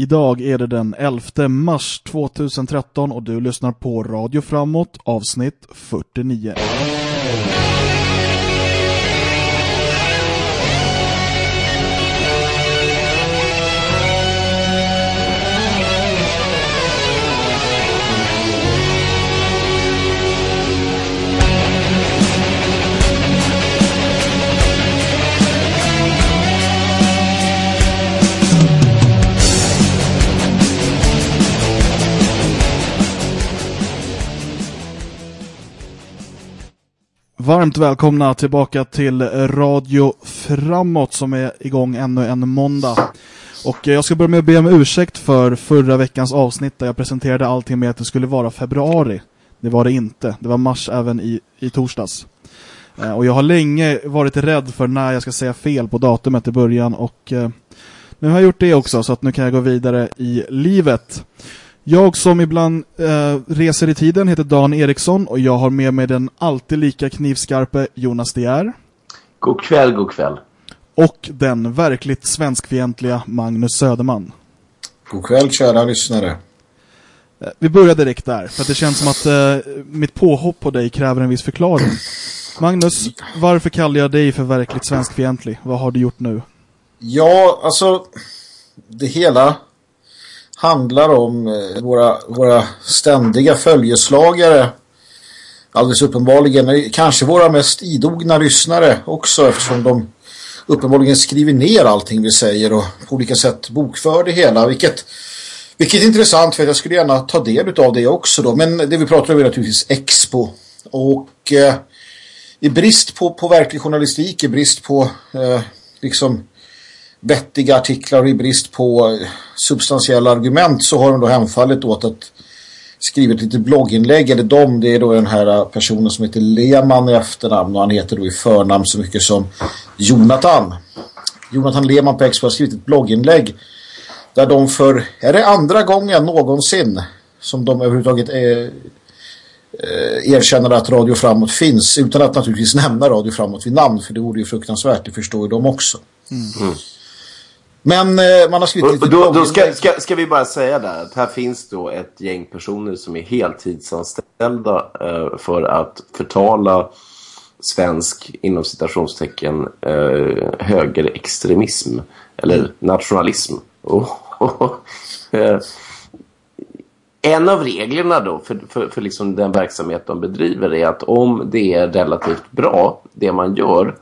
Idag är det den 11 mars 2013 och du lyssnar på Radio Framåt avsnitt 49. Varmt välkomna tillbaka till Radio Framåt som är igång ännu en måndag. Och jag ska börja med att be om ursäkt för förra veckans avsnitt där jag presenterade allting med att det skulle vara februari. Det var det inte. Det var mars även i, i torsdags. Eh, och jag har länge varit rädd för när jag ska säga fel på datumet i början och eh, nu har jag gjort det också så att nu kan jag gå vidare i livet. Jag som ibland eh, reser i tiden heter Dan Eriksson och jag har med mig den alltid lika knivskarpe Jonas Dier. God kväll, god kväll. Och den verkligt svenskfientliga Magnus Söderman. God kväll kära lyssnare. Eh, vi börjar direkt där, för att det känns som att eh, mitt påhopp på dig kräver en viss förklaring. Magnus, varför kallar jag dig för verkligt svenskfientlig? Vad har du gjort nu? Ja, alltså det hela handlar om eh, våra, våra ständiga följeslagare. Alldeles uppenbarligen kanske våra mest idogna lyssnare också eftersom de uppenbarligen skriver ner allting vi säger och på olika sätt bokför det hela vilket, vilket är intressant för jag skulle gärna ta del av det också då. Men det vi pratar om är naturligtvis Expo. Och eh, i brist på, på verklig journalistik i brist på eh, liksom vettiga artiklar och i brist på substantiella argument så har de då hemfallit åt att skriva ett litet blogginlägg eller de, det är då den här personen som heter Lehmann i efternamn och han heter då i förnamn så mycket som Jonathan. Jonathan Lehmann på Expo har skrivit ett blogginlägg där de för, är det andra gången någonsin som de överhuvudtaget är, eh, erkänner att Radio Framåt finns utan att naturligtvis nämna Radio Framåt vid namn för det vore ju fruktansvärt, det förstår ju de också. Mm. Mm. Men eh, man har skrivit lite... Då, då ska, ska, ska, vi bara säga där att här finns då ett gäng personer som är heltidsanställda eh, för att förtala svensk, inom citationstecken, eh, högerextremism eller nationalism. Oh, oh, oh. En av reglerna då för, för, för liksom den verksamhet de bedriver är att om det är relativt bra, det man gör,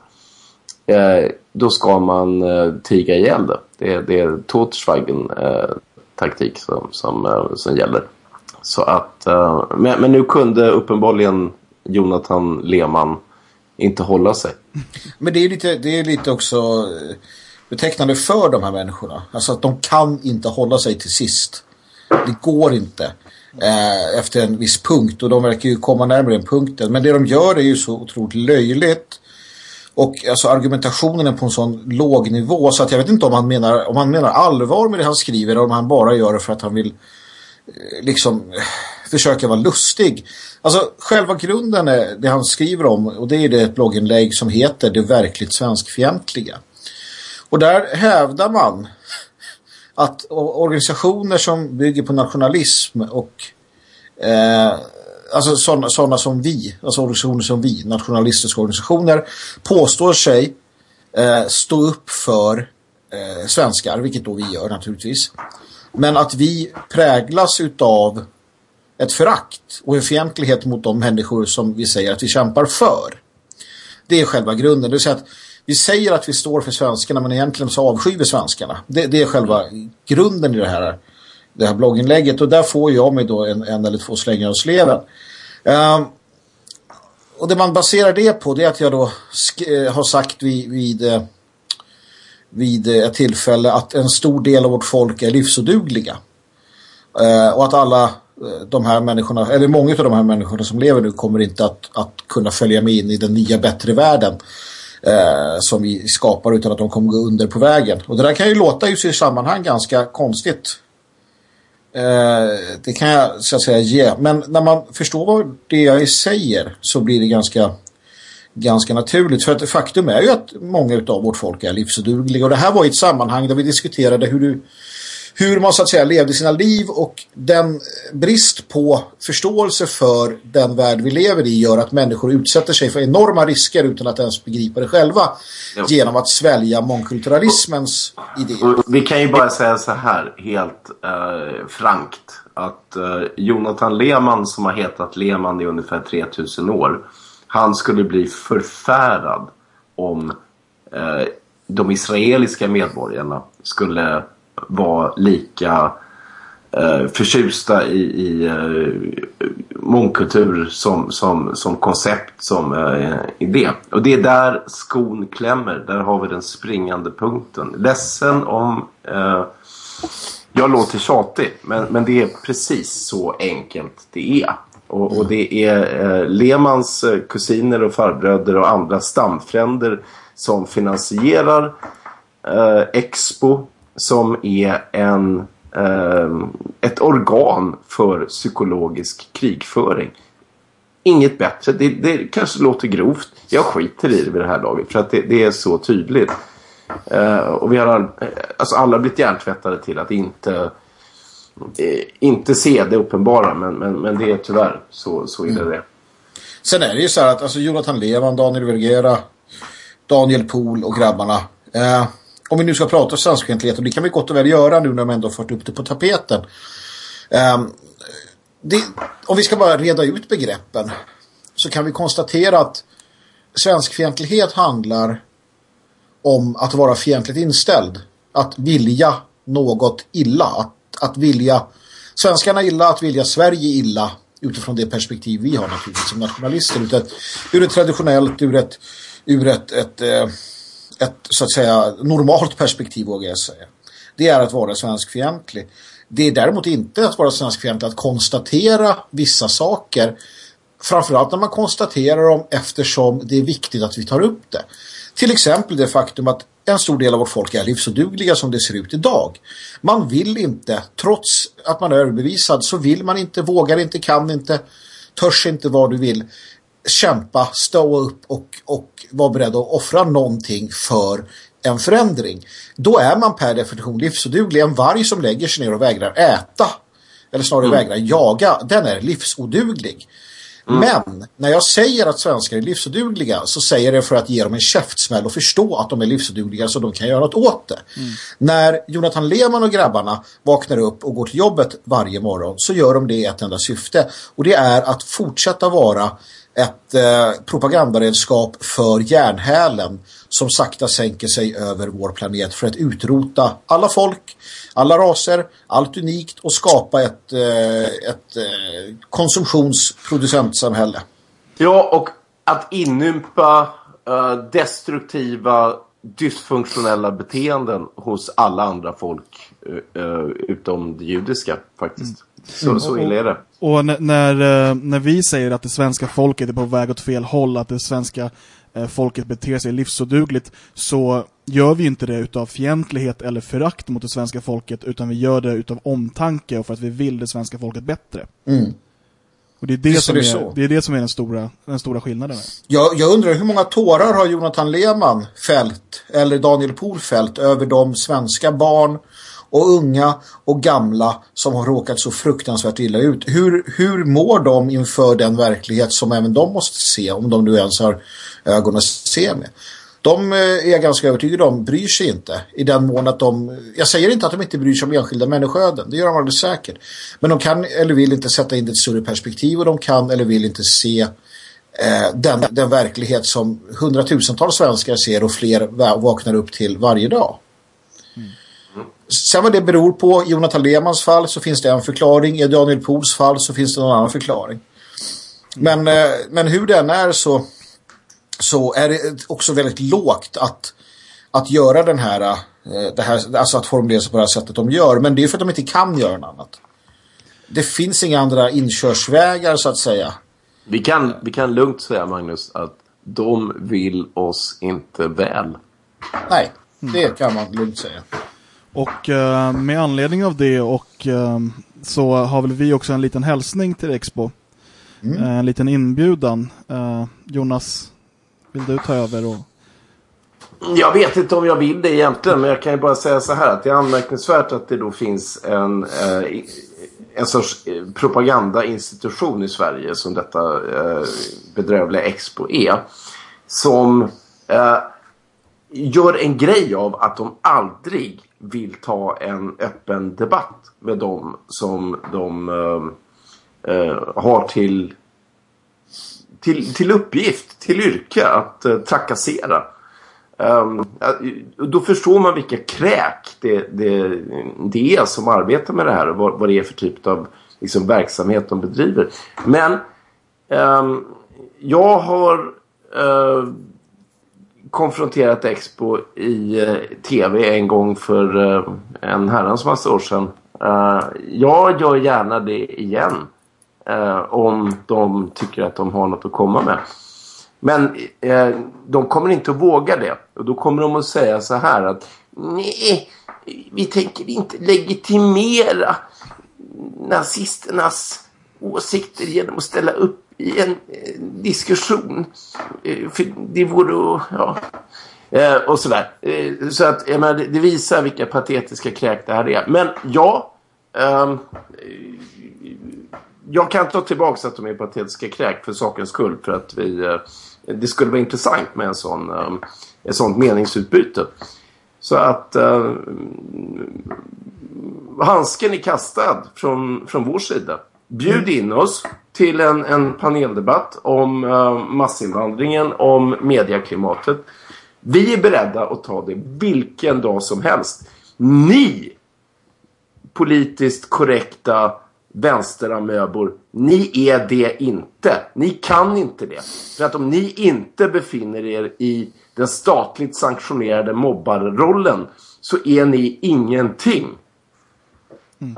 eh, då ska man eh, tiga ihjäl det. Det är, det är Totschweigen-taktik eh, som, som, eh, som gäller. Så att, eh, men, men, nu kunde uppenbarligen Jonathan Lehmann inte hålla sig. Men det är lite, det är lite också betecknande för de här människorna. Alltså att de kan inte hålla sig till sist. Det går inte eh, efter en viss punkt och de verkar ju komma närmare den punkten. Men det de gör är ju så otroligt löjligt och alltså argumentationen är på en sån låg nivå så att jag vet inte om han menar, om han menar allvar med det han skriver eller om han bara gör det för att han vill eh, liksom eh, försöka vara lustig. Alltså själva grunden är det han skriver om och det är det ett blogginlägg som heter Det verkligt svenskfientliga. Och där hävdar man att organisationer som bygger på nationalism och eh, alltså sådana sådana som vi, alltså organisationer som vi, nationalistiska organisationer, påstår sig eh, stå upp för eh, svenskar, vilket då vi gör naturligtvis. Men att vi präglas utav ett förakt och en fientlighet mot de människor som vi säger att vi kämpar för. Det är själva grunden. Det vill säga att vi säger att vi står för svenskarna men egentligen så avskyr vi svenskarna. Det, det är själva grunden i det här det här blogginlägget och där får jag mig då en, en eller två slängar av sleven. Um, och det man baserar det på det är att jag då eh, har sagt vid, vid, eh, vid eh, ett tillfälle att en stor del av vårt folk är livsodugliga. Uh, och att alla de här människorna, eller många av de här människorna som lever nu kommer inte att, att kunna följa med in i den nya bättre världen eh, som vi skapar utan att de kommer gå under på vägen. Och det där kan ju låta just i sammanhang ganska konstigt Eh, det kan jag så att säga ge. Men när man förstår vad det jag säger så blir det ganska, ganska naturligt. För att faktum är ju att många av vårt folk är livsodugliga. Och det här var i ett sammanhang där vi diskuterade hur du hur man så att säga levde sina liv och den brist på förståelse för den värld vi lever i gör att människor utsätter sig för enorma risker utan att ens begripa det själva jo. genom att svälja mångkulturalismens idéer. Vi kan ju bara säga så här helt eh, frankt att eh, Jonathan Lehmann som har hetat Lehmann i ungefär 3000 år han skulle bli förfärad om eh, de israeliska medborgarna skulle vara lika eh, förtjusta i, i eh, mångkultur som, som, som koncept, som eh, idé. Och det är där skon klämmer. Där har vi den springande punkten. Ledsen om eh, jag låter tjatig, men, men det är precis så enkelt det är. Och, och det är eh, Lemans eh, kusiner och farbröder och andra stamfränder som finansierar eh, Expo som är en, eh, ett organ för psykologisk krigföring. Inget bättre. Det, det kanske låter grovt. Jag skiter i det vid det här laget för att det, det är så tydligt. Eh, och vi har all, eh, alltså alla blivit hjärntvättade till att inte eh, inte se det uppenbara men, men, men det är tyvärr så, så är det mm. det. Sen är det ju så här att alltså Jonathan Levan, Daniel Vergera, Daniel Pohl och grabbarna eh, om vi nu ska prata svenskfientlighet och det kan vi gott och väl göra nu när de ändå fått upp det på tapeten. Um, det, om vi ska bara reda ut begreppen så kan vi konstatera att svenskfientlighet handlar om att vara fientligt inställd. Att vilja något illa. Att, att vilja svenskarna illa, att vilja Sverige illa utifrån det perspektiv vi har naturligtvis som nationalister. Ur ett, ur ett traditionellt, ur ett, ur ett, ett, ett ett så att säga normalt perspektiv vågar jag säga. Det är att vara svenskfientlig. Det är däremot inte att vara svenskfientlig att konstatera vissa saker. Framförallt när man konstaterar dem eftersom det är viktigt att vi tar upp det. Till exempel det faktum att en stor del av vårt folk är livsodugliga som det ser ut idag. Man vill inte, trots att man är överbevisad, så vill man inte, vågar inte, kan inte, törs inte vad du vill kämpa, stå upp och, vara beredd att offra någonting för en förändring. Då är man per definition livsoduglig. En varg som lägger sig ner och vägrar äta eller snarare mm. vägrar jaga, den är livsoduglig. Mm. Men när jag säger att svenskar är livsodugliga så säger jag det för att ge dem en käftsmäll och förstå att de är livsodugliga så de kan göra något åt det. Mm. När Jonathan Lehmann och grabbarna vaknar upp och går till jobbet varje morgon så gör de det i ett enda syfte och det är att fortsätta vara ett eh, propagandaredskap för järnhälen som sakta sänker sig över vår planet för att utrota alla folk, alla raser, allt unikt och skapa ett, eh, ett eh, konsumtionsproducentsamhälle. Ja, och att inympa eh, destruktiva, dysfunktionella beteenden hos alla andra folk eh, eh, utom det judiska faktiskt. Mm. Så, mm. så illa är det. Och när, när vi säger att det svenska folket är på väg åt fel håll, att det svenska Eh, folket beter sig livsodugligt så gör vi inte det utav fientlighet eller förakt mot det svenska folket utan vi gör det utav omtanke och för att vi vill det svenska folket bättre. Mm. Och det är det, Visst som är, är det är det som är den stora, den stora skillnaden. Jag, jag undrar hur många tårar har Jonathan Lehmann fällt eller Daniel Pohl fällt över de svenska barn och unga och gamla som har råkat så fruktansvärt illa ut. Hur, hur mår de inför den verklighet som även de måste se om de nu ens har ögon att se med? De eh, är jag ganska övertygad om bryr sig inte i den mån att de, jag säger inte att de inte bryr sig om enskilda människoöden, det gör de alldeles säkert. Men de kan eller vill inte sätta in det i ett större perspektiv och de kan eller vill inte se eh, den, den verklighet som hundratusentals svenskar ser och fler vaknar upp till varje dag. Sen vad det beror på, i Jonathan Lehmans fall så finns det en förklaring. I Daniel Pohls fall så finns det någon annan förklaring. Men, eh, men hur den är så, så är det också väldigt lågt att, att göra den här, eh, det här, alltså att formulera sig på det här sättet de gör. Men det är för att de inte kan göra något annat. Det finns inga andra inkörsvägar så att säga. Vi kan, vi kan lugnt säga Magnus att de vill oss inte väl. Nej, det kan man lugnt säga. Och uh, med anledning av det och uh, så har väl vi också en liten hälsning till Expo. Mm. Uh, en liten inbjudan. Jonas, vill du ta över? Och... Jag vet inte om jag vill det egentligen, men jag kan ju bara säga så här att det är anmärkningsvärt att det då finns en, eh, en sorts eh, propagandainstitution i Sverige som detta eh, bedrövliga Expo är. Som eh, gör en grej av att de aldrig vill ta en öppen debatt med dem som de eh, eh, har till, till, till uppgift, till yrke att eh, trakassera. Um, då förstår man vilka kräk det, det, det är som arbetar med det här och vad, vad det är för typ av liksom, verksamhet de bedriver. Men um, jag har uh, konfronterat Expo i eh, tv en gång för eh, en herrans massa år sedan. Eh, jag gör gärna det igen om de tycker att de har något att komma med. Men eh, de kommer inte att våga det. Och då kommer de att säga så här att nej, vi tänker inte legitimera nazisternas åsikter genom att ställa upp i en eh, diskussion. Eh, för det vore ja, eh, och sådär. Eh, så att menar, det, visar vilka patetiska kräk det här är. Men ja, ehm, eh, jag kan ta tillbaka att de är patetiska kräk för sakens skull för att vi eh, det skulle vara intressant med en sån, um, ett sånt meningsutbyte. Så att uh, handsken är kastad från, från vår sida. Bjud in oss till en, en paneldebatt om uh, massinvandringen, om medieklimatet. Vi är beredda att ta det vilken dag som helst. Ni politiskt korrekta vänsteramöbor. Ni är det inte. Ni kan inte det. För att om ni inte befinner er i den statligt sanktionerade mobbarrollen så är ni ingenting. Mm.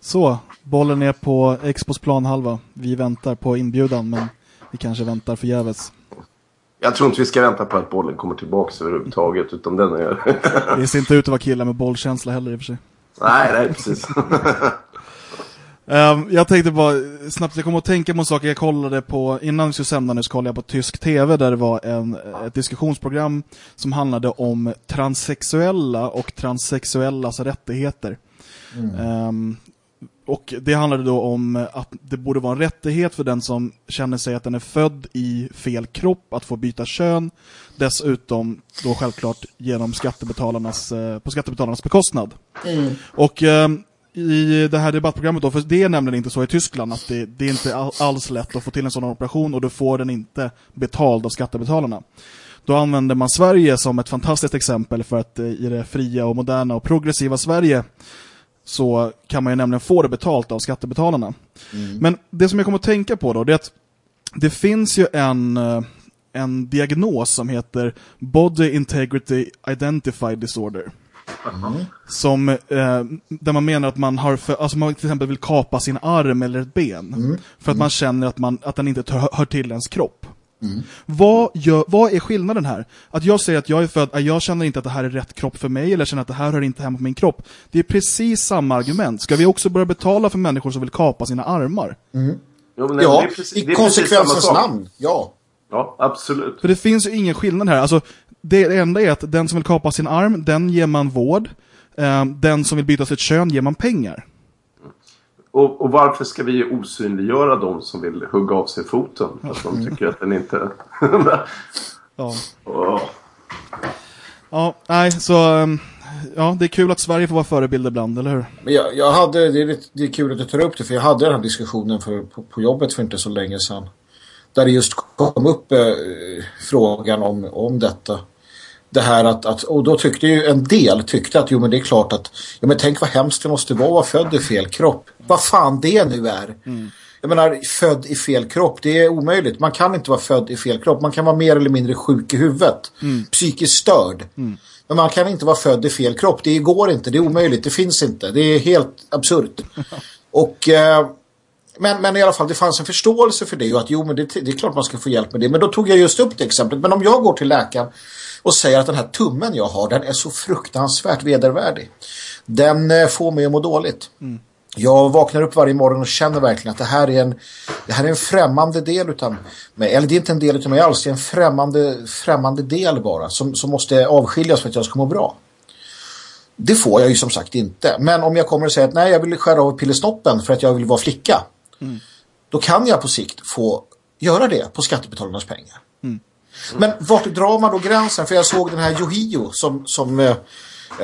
Så, bollen är på Expos planhalva. Vi väntar på inbjudan men vi kanske väntar förgäves. Jag tror inte vi ska vänta på att bollen kommer tillbaka överhuvudtaget utan den är... det ser inte ut att vara killar med bollkänsla heller i och för sig. Nej, nej, precis. Um, jag tänkte bara snabbt, jag kommer att tänka på en sak jag kollade på, innan vi skulle sända nu så kollade jag på tysk tv där det var en, ett diskussionsprogram som handlade om transsexuella och transsexuellas rättigheter. Mm. Um, och det handlade då om att det borde vara en rättighet för den som känner sig att den är född i fel kropp att få byta kön. Dessutom då självklart genom skattebetalarnas, eh, på skattebetalarnas bekostnad. Mm. Och um, i det här debattprogrammet då, för det är nämligen inte så i Tyskland att det, det är inte alls lätt att få till en sådan operation och du får den inte betald av skattebetalarna. Då använder man Sverige som ett fantastiskt exempel för att eh, i det fria och moderna och progressiva Sverige så kan man ju nämligen få det betalt av skattebetalarna. Mm. Men det som jag kommer att tänka på då, det är att det finns ju en, eh, en diagnos som heter Body Integrity Identified Disorder. Mm. Som, eh, där man menar att man har, för, alltså man till exempel vill kapa sin arm eller ett ben. Mm. För att man känner att, man, att den inte hör till ens kropp. Mm. Vad, gör, vad är skillnaden här? Att jag säger att jag är född, jag känner inte att det här är rätt kropp för mig, eller känner att det här hör inte hemma på min kropp. Det är precis samma argument. Ska vi också börja betala för människor som vill kapa sina armar? Mm. Jo, nej, ja, precis, i konsekvensens namn, ja. Ja, absolut. För det finns ju ingen skillnad här. Alltså, det enda är att den som vill kapa sin arm, den ger man vård. Eh, den som vill byta sitt kön ger man pengar. Och, och, varför ska vi osynliggöra de som vill hugga av sig foten? För att de tycker att den inte... ja. Oh. Ja, nej, så... Ehm, ja, det är kul att Sverige får vara förebild ibland, eller hur? Men jag, jag hade, det är, lite, det är kul att du tar upp det, för jag hade den här diskussionen för, på, på jobbet för inte så länge sedan där det just kom upp eh, frågan om, om detta. Det här att, att, och då tyckte ju en del tyckte att jo men det är klart att, ja men tänk vad hemskt det måste vara att vara född i fel kropp. Vad fan det nu är. Mm. Jag menar, född i fel kropp, det är omöjligt. Man kan inte vara född i fel kropp. Man kan vara mer eller mindre sjuk i huvudet. Mm. Psykiskt störd. Mm. Men man kan inte vara född i fel kropp. Det går inte, det är omöjligt, det finns inte. Det är helt absurt. och eh, men, men i alla fall, det fanns en förståelse för det och att jo, men det, det, är klart man ska få hjälp med det. Men då tog jag just upp det exemplet. Men om jag går till läkaren och säger att den här tummen jag har, den är så fruktansvärt vedervärdig. Den eh, får mig att må dåligt. Mm. jag vaknar upp varje morgon och känner verkligen att det här är en, det här är en främmande del utav mig. Eller det är inte en del utav mig alls, det är en främmande, främmande del bara som, som måste avskiljas för att jag ska må bra. Det får jag ju som sagt inte. Men om jag kommer att säga att nej, jag vill skära av pillesnoppen för att jag vill vara flicka. Mm. Då kan jag på sikt få göra det på skattebetalarnas pengar. Mm. Men vart drar man då gränsen? För jag såg den här Yohio som, som eh,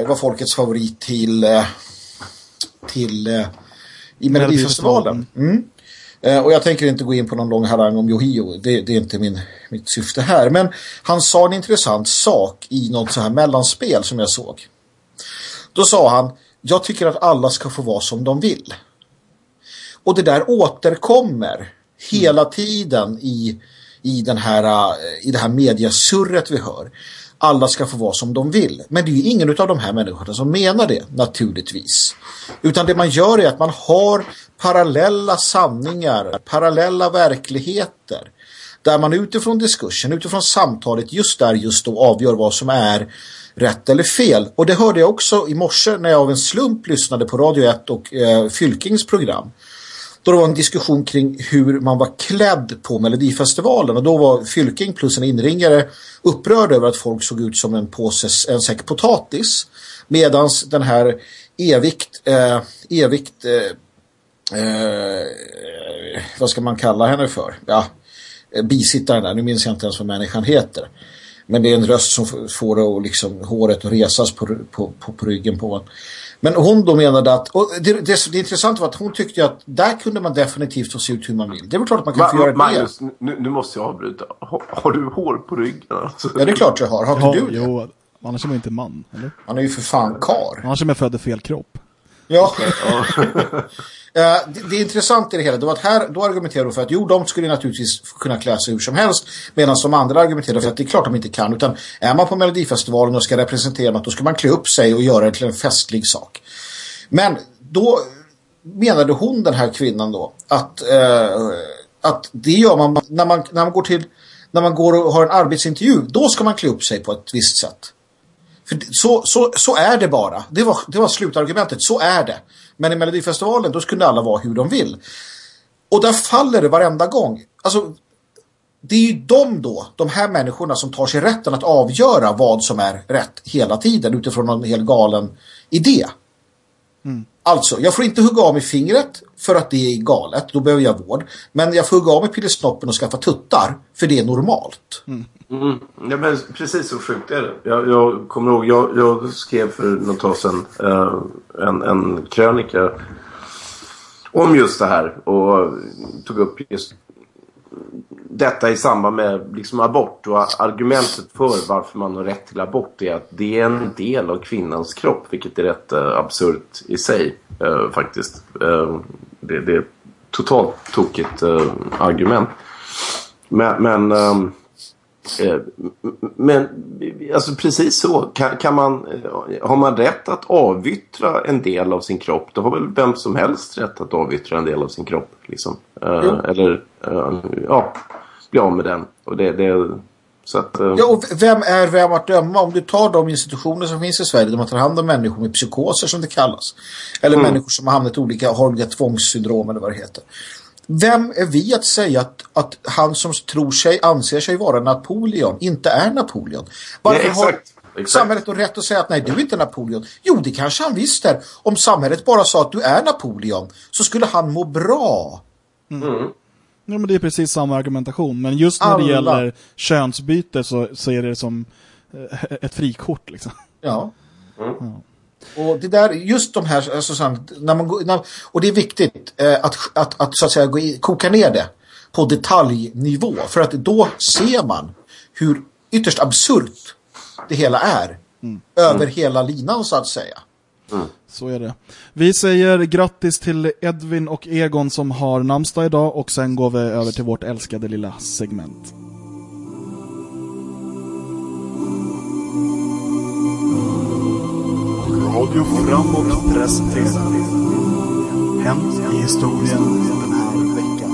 var folkets favorit till, eh, till eh, i Melodifestivalen. Mm. Eh, och jag tänker inte gå in på någon lång harang om Yohio. Det, det, är inte min, mitt syfte här. Men han sa en intressant sak i något så här mellanspel som jag såg. Då sa han, jag tycker att alla ska få vara som de vill. Och det där återkommer hela mm. tiden i, i, den här, eh, i det här mediasurret vi hör. Alla ska få vara som de vill. Men det är ju ingen av de här människorna som menar det, naturligtvis. Utan det man gör är att man har parallella sanningar, parallella verkligheter. Där man utifrån diskursen, utifrån samtalet just där just då avgör vad som är rätt eller fel. Och det hörde jag också i morse när jag av en slump lyssnade på Radio 1 och eh, Fylkings program. Då det var en diskussion kring hur man var klädd på Melodifestivalen och då var Fylking plus en inringare upprörd över att folk såg ut som en påse, en säck potatis. Medan den här evigt, eh, evigt eh, eh, vad ska man kalla henne för? Ja, eh, bisittaren där, nu minns jag inte ens vad människan heter. Men det är en röst som får det och liksom håret att resas på, på, på, på ryggen på en. Men hon då menade att, och det, det, det intressanta var att hon tyckte att där kunde man definitivt få se ut hur man vill. Det är väl klart att man kan Ma få göra Magnus, det. Nu, nu måste jag avbryta. Har, har, du hår på ryggen? Alltså? Ja, det är klart jag har. Har inte ja, du det? Jo, annars är man inte man, eller? Han är ju för fan kar. Annars är man född i fel kropp. Ja. Eh, det, det intressanta i det hela det var att här, då argumenterar de för att jo, de skulle naturligtvis kunna klä sig hur som helst medan de andra argumenterar för att det är klart de inte kan utan är man på Melodifestivalen och ska representera något då ska man klä upp sig och göra det till en festlig sak. Men då menade hon den här kvinnan då att, eh, att det gör man när, man när man går till när man går och har en arbetsintervju då ska man klä upp sig på ett visst sätt. För så, så, så är det bara. Det var, det var slutargumentet. Så är det. Men i Melodifestivalen då skulle alla vara hur de vill. Och där faller det varenda gång. Alltså, det är ju de då, de här människorna som tar sig rätten att avgöra vad som är rätt hela tiden utifrån en helt galen idé. Mm. Alltså, jag får inte hugga av mig fingret för att det är galet, då behöver jag vård. Men jag får hugga av mig pillesnoppen och skaffa tuttar, för det är normalt. Mm. Mm. Ja, men precis så sjukt är det. Jag, jag kommer ihåg, jag, jag skrev för något tag sedan eh, en, en krönika om just det här och tog upp just detta i samband med liksom abort och argumentet för varför man har rätt till abort är att det är en del av kvinnans kropp vilket är rätt eh, absurt i sig eh, faktiskt. Eh, det, det, är totalt tokigt eh, argument. Men, men Eh, men alltså precis så. Kan, kan, man, eh, har man rätt att avyttra en del av sin kropp då har väl vem som helst rätt att avyttra en del av sin kropp. Liksom. Mm. Eller ja, bli av med den. Och det, det, så att, ja, och vem är vem att döma? Om du tar de institutioner som finns i Sverige där man tar hand om människor med psykoser som det kallas. Eller mm. människor som har hamnat i olika, har olika tvångssyndrom eller vad det heter. Vem är vi att säga att, att han som tror sig, anser sig vara Napoleon inte är Napoleon? Varför har exakt. samhället då rätt att säga att nej, du är inte Napoleon? Jo, det kanske han visste. är. Om samhället bara sa att du är Napoleon så skulle han må bra. Mm. Mm. Ja, men det är precis samma argumentation. Men just när Alla. det gäller könsbyte så, så är det som eh, ett frikort liksom. Ja. Mm. ja. Och det där, just de här, alltså, så, när man, när, och det är viktigt eh, att, att, att, så att säga gå i, koka ner det på detaljnivå. För att då ser man hur ytterst absurt det hela är. Mm. Över mm. hela linan så att säga. Mm. Så är det. Vi säger grattis till Edvin och Egon som har namnsdag idag och sen går vi över till vårt älskade lilla segment. Radio Framåt presenterar Hänt i historien den här veckan.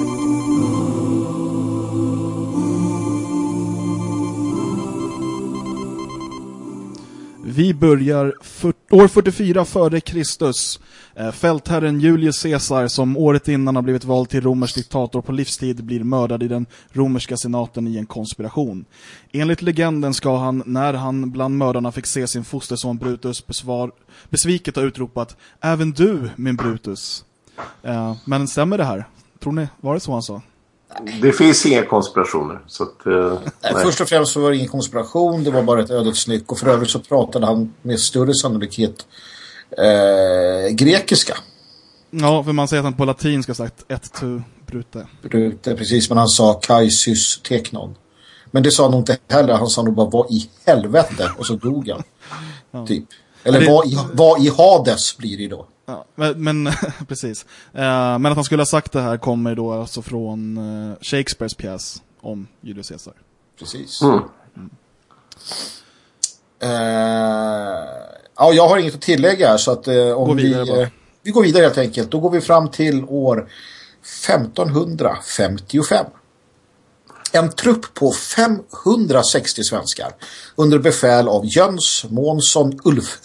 Vi börjar 40 År 44 före Kristus, eh, fältherren Julius Caesar som året innan har blivit vald till romersk diktator på livstid blir mördad i den romerska senaten i en konspiration. Enligt legenden ska han, när han bland mördarna fick se sin fosterson Brutus besvar, besviket ha utropat Även du, min Brutus. Eh, men stämmer det här? Tror ni, var det så han sa? Det finns inga konspirationer. Så att, eh, nej. Först och främst så var det ingen konspiration, det var bara ett ödets nyck. Och för övrigt så pratade han med större sannolikhet eh, grekiska. Ja, för man säger att han på latin ska ha sagt ett tu brute. Brute, precis. Men han sa kaisys teknon. Men det sa han nog inte heller. Han sa nog bara vad i helvete. Och så dog han. ja. Typ. Eller det... vad, i, vad i Hades blir det då? Ja, men, men precis. Uh, men att han skulle ha sagt det här kommer då alltså från uh, Shakespeares pjäs om Julius Caesar. Precis. Mm. Mm. Ja, jag har inget att tillägga så att om går vi, vi går vidare helt enkelt. Då går vi fram till år 1555. En trupp på 560 svenskar under befäl av Jöns Månsson Ulf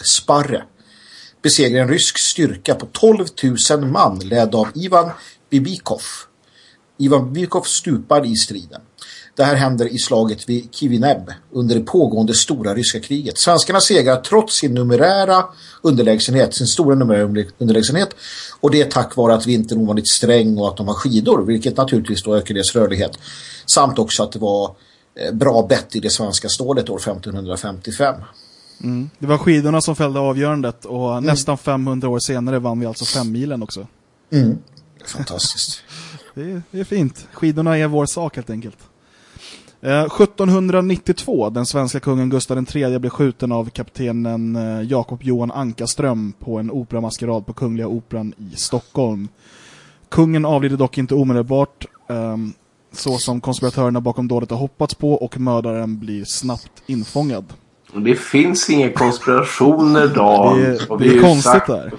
besegrade en rysk styrka på 12 000 man ledd av Ivan Bibikov. Ivan Bibikov stupar i striden. Det här händer i slaget vid Kivineb under det pågående stora ryska kriget. Svenskarna segrar trots sin numerära underlägsenhet, sin stora numerära underlägsenhet och det är tack vare att vintern var lite sträng och att de har skidor, vilket naturligtvis då ökar deras rörlighet. Samt också att det var eh, bra bett i det svenska stålet år 1555. Mm. Det var skidorna som fällde avgörandet och mm. nästan 500 år senare vann vi alltså fem milen också. Mm. Fantastiskt. det, är, det är fint. Skidorna är vår sak helt enkelt. 1792, eh, den svenska kungen Gustav III blev skjuten av kaptenen eh, Jakob Johan Ankarström på en operamaskerad på Kungliga Operan i Stockholm. Kungen avlider dock inte omedelbart, ehm, så som konspiratörerna bakom dådet har hoppats på och mördaren blir snabbt infångad. Det finns inga konspirationer då. Det, är, det är konstigt där.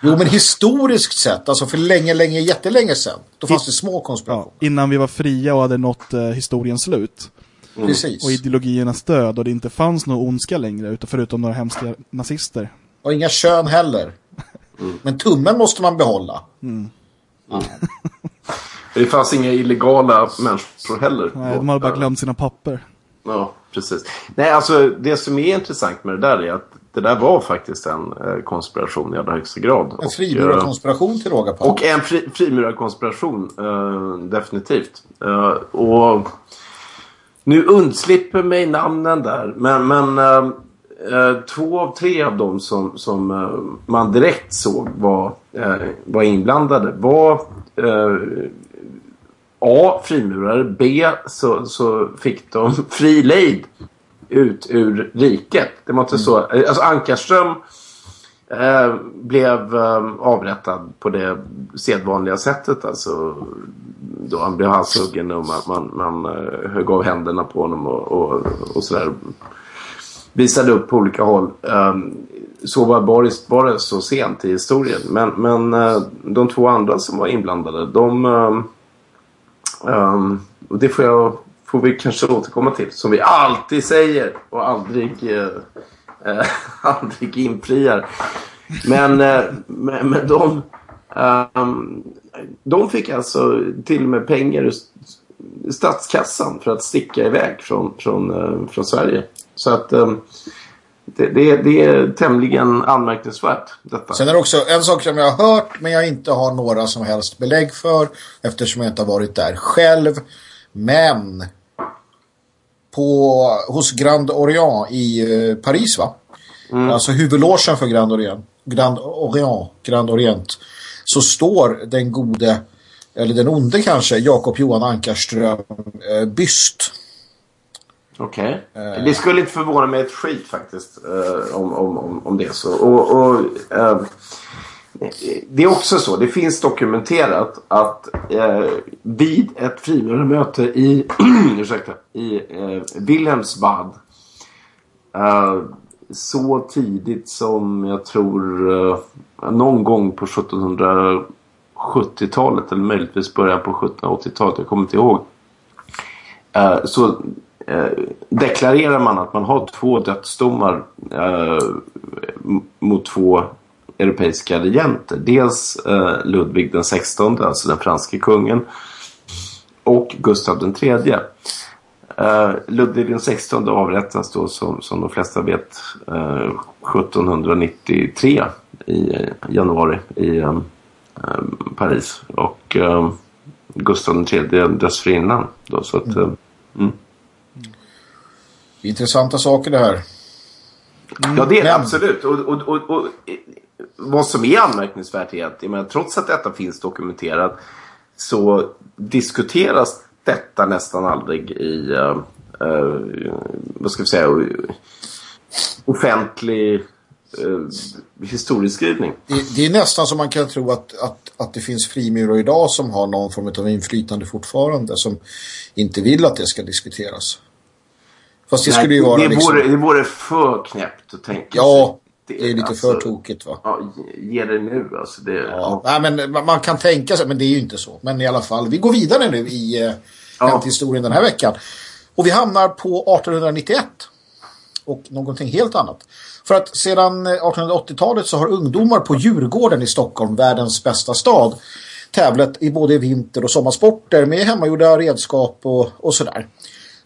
Jo, men historiskt sett, alltså för länge, länge, jättelänge sedan, då fanns det små konspirationer. Ja, innan vi var fria och hade nått eh, historiens slut. Mm. Precis. Och ideologiernas död och det inte fanns någon ondska längre, utan förutom några hemska nazister. Och inga kön heller. Mm. Men tummen måste man behålla. Mm. Mm. det fanns inga illegala människor heller. Nej, de hade bara glömt sina papper. Ja, precis. Nej, alltså det som är intressant med det där är att det där var faktiskt en eh, konspiration i allra högsta grad. En frimurarkonspiration till råga på. Och en fri, frimurarkonspiration, eh, definitivt. Eh, och nu undslipper mig namnen där, men, men eh två av tre av dem som, som man direkt såg var, var inblandade var A. Frimurare. B. Så, så fick de fri lejd ut ur riket. Det var inte mm. så. Alltså Ankarström eh, blev eh, avrättad på det sedvanliga sättet. Alltså då han blev halshuggen och man, man, man uh, högg av händerna på honom och, och, och sådär. Visade upp på olika håll. Um, så var Boris bara så sent i historien. Men, men uh, de två andra som var inblandade, de... Um, och det får jag får vi kanske återkomma till. Som vi alltid säger och aldrig, eh, eh aldrig infriar. Men, eh, men, men de, um, de fick alltså till och med pengar ur statskassan för att sticka iväg från, från, uh, från Sverige. Så att um, det, det, det, är tämligen anmärkningsvärt. Detta. Sen är det också en sak som jag har hört men jag inte har några som helst belägg för eftersom jag inte har varit där själv. Men på, hos Grand Orient i eh, Paris va? Mm. Alltså huvudlåsen för Grand Orient, Grand Orient, Grand Orient så står den gode eller den onde kanske, Jakob Johan Ankarström eh, byst. Okej. Okay. Eh. Det skulle inte förvåna mig ett skit faktiskt eh, om, om, om, det är så. Och, och eh, det är också så, det finns dokumenterat att eh, vid ett frimurarmöte i, ursäkta, i eh, Wilhelmsbad så tidigt som jag tror någon gång på 1770-talet eller möjligtvis början på 1780-talet, jag kommer inte ihåg. Så Eh, deklarerar man att man har två dödsdomar eh, mot två europeiska regenter. Dels eh, Ludvig den 16, alltså den franske kungen, och Gustav den tredje. Uh, Ludvig den 16 avrättas då som, som de flesta vet eh, uh, 1793 i uh, januari i um, Paris och Gustav den tredje dessförinnan. Då, så att, mm. Intressanta saker det här. Mm. Ja det är det absolut. Och, och, och, och, vad som är anmärkningsvärt är att menar, trots att detta finns dokumenterat så diskuteras detta nästan aldrig i uh, uh, vad ska vi säga offentlig uh, historieskrivning. Det, det, är nästan som man kan tro att, att, att det finns frimurare idag som har någon form av inflytande fortfarande som inte vill att det ska diskuteras. Fast det Nej, skulle ju vara det, liksom... vore, det vore för knäppt att tänka ja, sig. Det är lite alltså, för tokigt va? Ja, ge det nu alltså. Det, ja. ja. Nej, men man kan tänka sig, men det är ju inte så. Men i alla fall, vi går vidare nu i ja. historien den här veckan. Och vi hamnar på 1891 och någonting helt annat. För att sedan 1880-talet så har ungdomar på Djurgården i Stockholm, världens bästa stad, tävlat i både vinter- och sommarsporter med hemmagjorda redskap och, och sådär.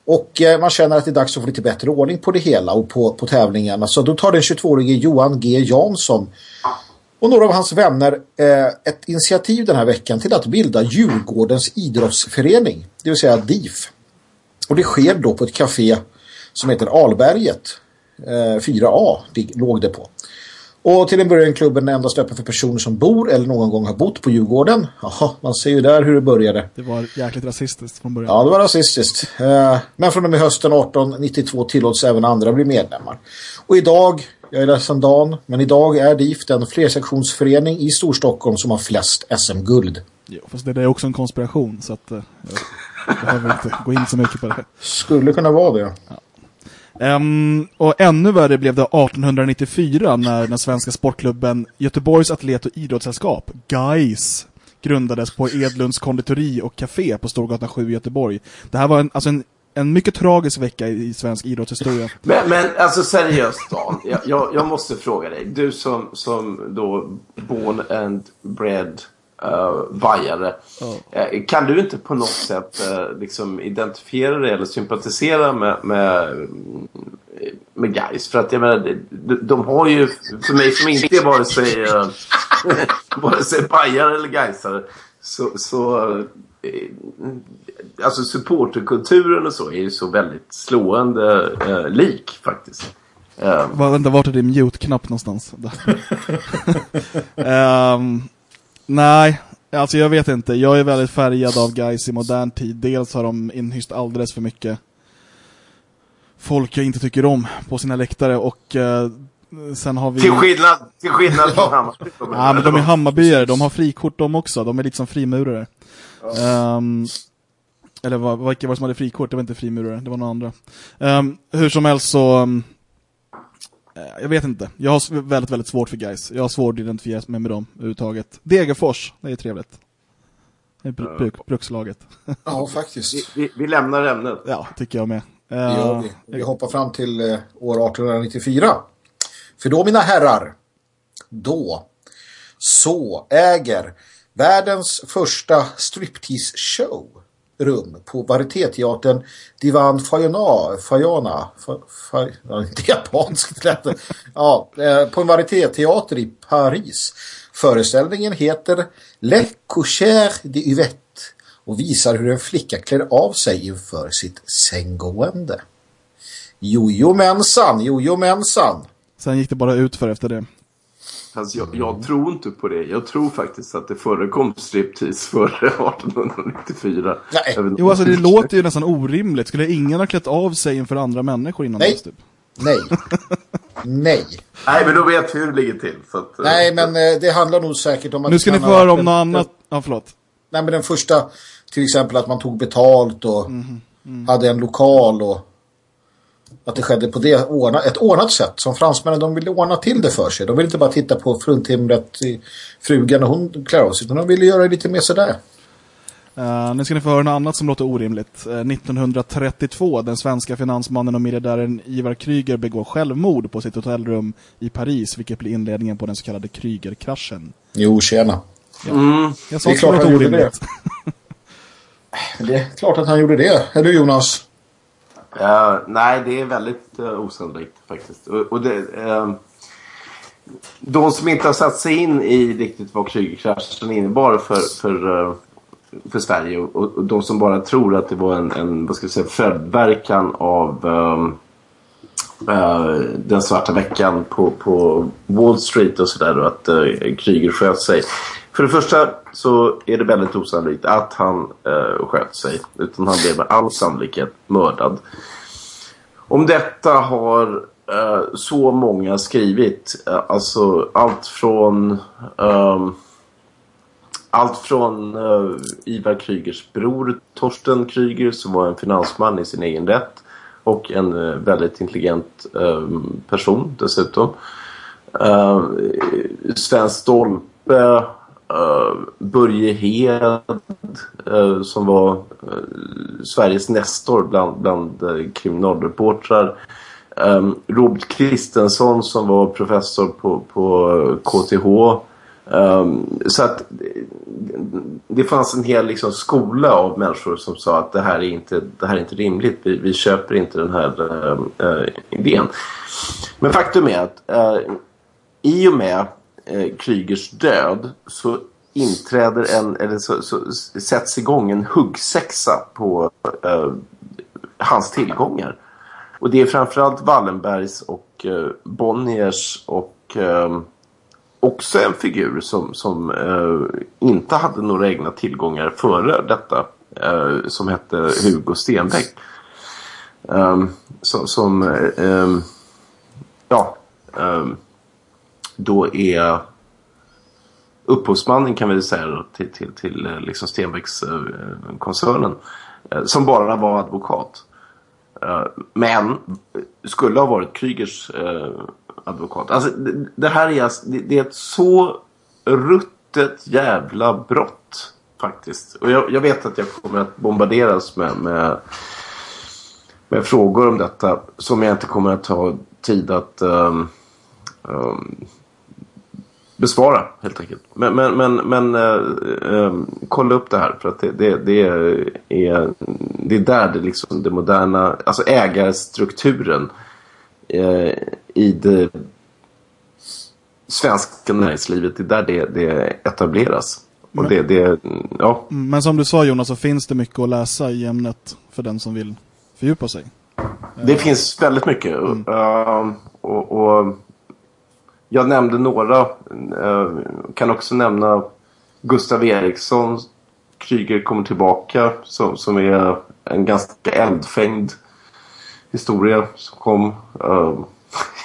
Och eh, man känner att det är dags att få lite bättre ordning på det hela och på, på tävlingarna. Så då tar den 22-årige Johan G. Jansson och några av hans vänner eh, ett initiativ den här veckan till att bilda Djurgårdens idrottsförening, det vill säga DIF. Och det sker då på ett café som heter Alberget, eh, 4A låg det på. Och till en början klubben endast öppen för personer som bor eller någon gång har bott på Djurgården. Jaha, man ser ju där hur det började. Det var jäkligt rasistiskt från början. Ja, det var rasistiskt. Eh, men från och med hösten 1892 tillåts även andra bli medlemmar. Och idag jag är ledsen Dan, men idag är DIF den flersektionsförening i Storstockholm som har flest SM-guld. Jo, fast det är också en konspiration så att uh, jag behöver inte gå in så mycket på det. Skulle kunna vara det. Ja. Um, och ännu värre blev det 1894 när den svenska sportklubben Göteborgs atlet- och idrottssällskap, GAIS, grundades på Edlunds konditori och café på Storgatan 7 i Göteborg. Det här var en, alltså en en mycket tragisk vecka i svensk idrottshistoria. Men, men alltså seriöst Dan, jag, jag, jag, måste fråga dig. Du som, som då born and bred uh, bajare. Oh. Uh, kan du inte på något sätt uh, liksom identifiera dig eller sympatisera med, med, med guys? För att jag menar, de, de har ju, för mig som inte är vare sig, uh, vare sig bajare eller gaisare, så, så alltså supporterkulturen och så är ju så väldigt slående eh, lik faktiskt. Um. Var, vänta, vart är din mute-knapp någonstans? um, nej, alltså jag vet inte. Jag är väldigt färgad av guys i modern tid. Dels har de inhyst alldeles för mycket folk jag inte tycker om på sina läktare och uh, sen har vi... Till skillnad, till skillnad från Hammarby. Ja, men de är Hammarbyare. De har frikort de också. De är lite som frimurare. Um, eller vad, vad var det som hade frikort? Det var inte frimurare, det var några andra. Um, hur som helst så... Um, jag vet inte. Jag har väldigt, väldigt svårt för guys. Jag har svårt att identifiera mig med dem överhuvudtaget. Degerfors, det är trevligt. Det är br bruk, brukslaget. Ja, faktiskt. Vi, vi, vi, lämnar ämnet. Ja, tycker jag med. Uh, ja, vi. vi hoppar fram till uh, år 1894. För då, mina herrar, då så äger världens första striptease-show rum på varietéteatern Divan Fayona, Fayona, Fay, ja, inte japanskt ja, eh, på en varietéteater i Paris. Föreställningen heter Le Coucher de Yvette och visar hur en flicka klär av sig inför sitt sänggående. Jojomensan, jojomensan. Sen gick det bara ut för efter det. Alltså jag, jag, tror inte på det. Jag tror faktiskt att det förekom striptease före 1894. Nej. Jo, alltså det låter ju nästan orimligt. Skulle ingen ha klätt av sig inför andra människor innan Nej. dess? Typ? Nej. Nej. Nej, men då vet vi hur det ligger till. Att, eh, Nej, men eh, det handlar nog säkert om att... Nu ska ni få höra om något annat. Ja, förlåt. Nej, men den första, till exempel att man tog betalt och mm. Mm. hade en lokal och att det skedde på det ordna, ett ordnat sätt. Som fransmännen, de ville ordna till det för sig. De ville inte bara titta på fruntimret i frugan och hon klär av sig. Utan de ville göra lite mer sådär. Uh, nu ska ni få höra något annat som låter orimligt. Uh, 1932, den svenska finansmannen och miljardären Ivar Kryger begår självmord på sitt hotellrum i Paris, vilket blir inledningen på den så kallade Kryger-kraschen. Jo, tjena. Ja. Mm. Jag sa det är klart orimligt. Det. det är klart att han gjorde det. Eller Jonas? Uh, nej, det är väldigt uh, osannolikt faktiskt. Och, och det, uh, de som inte har satt sig in i riktigt vad Krygerkraschen innebar för, för, uh, för Sverige och, och, de som bara tror att det var en, en vad ska jag säga, följdverkan av um, Eh, den svarta veckan på, på Wall Street och sådär och att eh, uh, Kryger sköt sig. För det första så är det väldigt osannolikt att han uh, sköt sig. Utan han blev med all sannolikhet mördad. Om detta har uh, så många skrivit. Uh, alltså allt från... Um, allt från uh, Ivar Krygers bror Torsten Kryger som var en finansman i sin egen rätt. Och en eh, väldigt intelligent ehm, person dessutom. Uh, Sven Stolpe uh, Börje Hed uh, som var Sveriges nestor bland, bland kriminalreportrar. Um, Robert Kristensson som var professor på, på KTH. Um, så att det fanns en hel liksom, skola av människor som sa att det här är inte, det här är inte rimligt. Vi, vi köper inte den här uh, idén. Men faktum är att uh, i och med eh, uh, Krygers död så inträder en, eller så, så sätts igång en huggsexa på uh, hans tillgångar. Och det är framförallt Wallenbergs och Bonniers och också en figur som, som eh, inte hade några egna tillgångar före detta. Eh, som hette Hugo Stenbeck. Eh, som, som ja, ehm, då är upphovsmannen kan vi säga till, till, till eh, liksom Stenbecks-koncernen eh, eh, som bara var advokat. Eh, men skulle ha varit Krygers eh, advokat. Alltså, det, det här är, alltså, det, det, är ett så ruttet jävla brott faktiskt. Och jag, jag, vet att jag kommer att bombarderas med, med, med, frågor om detta som jag inte kommer att ha tid att um, um, besvara helt enkelt. Men, men, men, men äh, äh, kolla upp det här för att det, det, det, är, det är där det, liksom, det moderna, alltså ägarstrukturen äh, i det svenska näringslivet, det är där det, det etableras. Men, det, det, ja. men som du sa Jonas så finns det mycket att läsa i ämnet för den som vill fördjupa sig. Det finns väldigt mycket. Mm. Uh, och, och jag nämnde några. Eh, kan också nämna Gustav Eriksson. Kryger kommer tillbaka. Som, som är en ganska eldfängd historia som kom uh,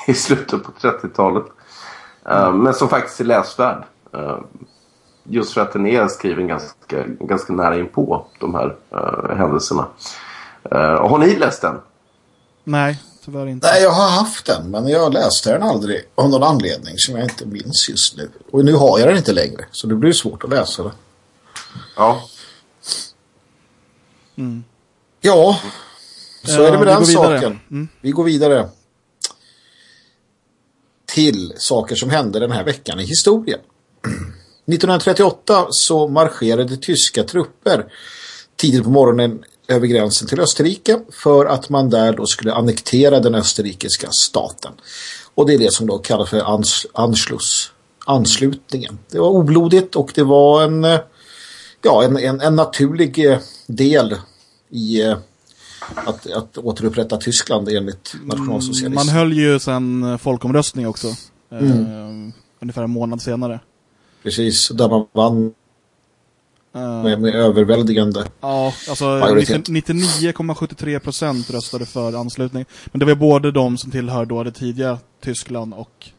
i slutet på 30-talet. Uh, eh, men som faktiskt är läsvärd. Uh, just för att den är skriven ganska, ganska nära in på de här händelserna. har ni läst den? Nej, tyvärr inte. Nej, jag har haft den, men jag läste den aldrig av någon anledning som jag inte minns just nu. Och nu har jag den inte längre, så det blir svårt att läsa den. Ja. Mm. Ja, så ja, är det med den saken. Mm. Vi går vidare till saker som hände den här veckan i historien. 1938 så marscherade tyska trupper tidigt på morgonen över gränsen till Österrike för att man där då skulle annektera den österrikiska staten. Och det är det som då kallas för ans anslus, anslutningen. Det var oblodigt och det var en, eh, ja, en, en, en naturlig eh, del i eh, att, att återupprätta Tyskland enligt nationalsocialism. Man höll ju sen folkomröstning också. Mm. Eh, ungefär en månad senare. Precis, där man vann med, med överväldigande Ja, alltså 99,73 procent röstade för anslutning. Men det var både de som tillhör då det tidiga Tyskland och,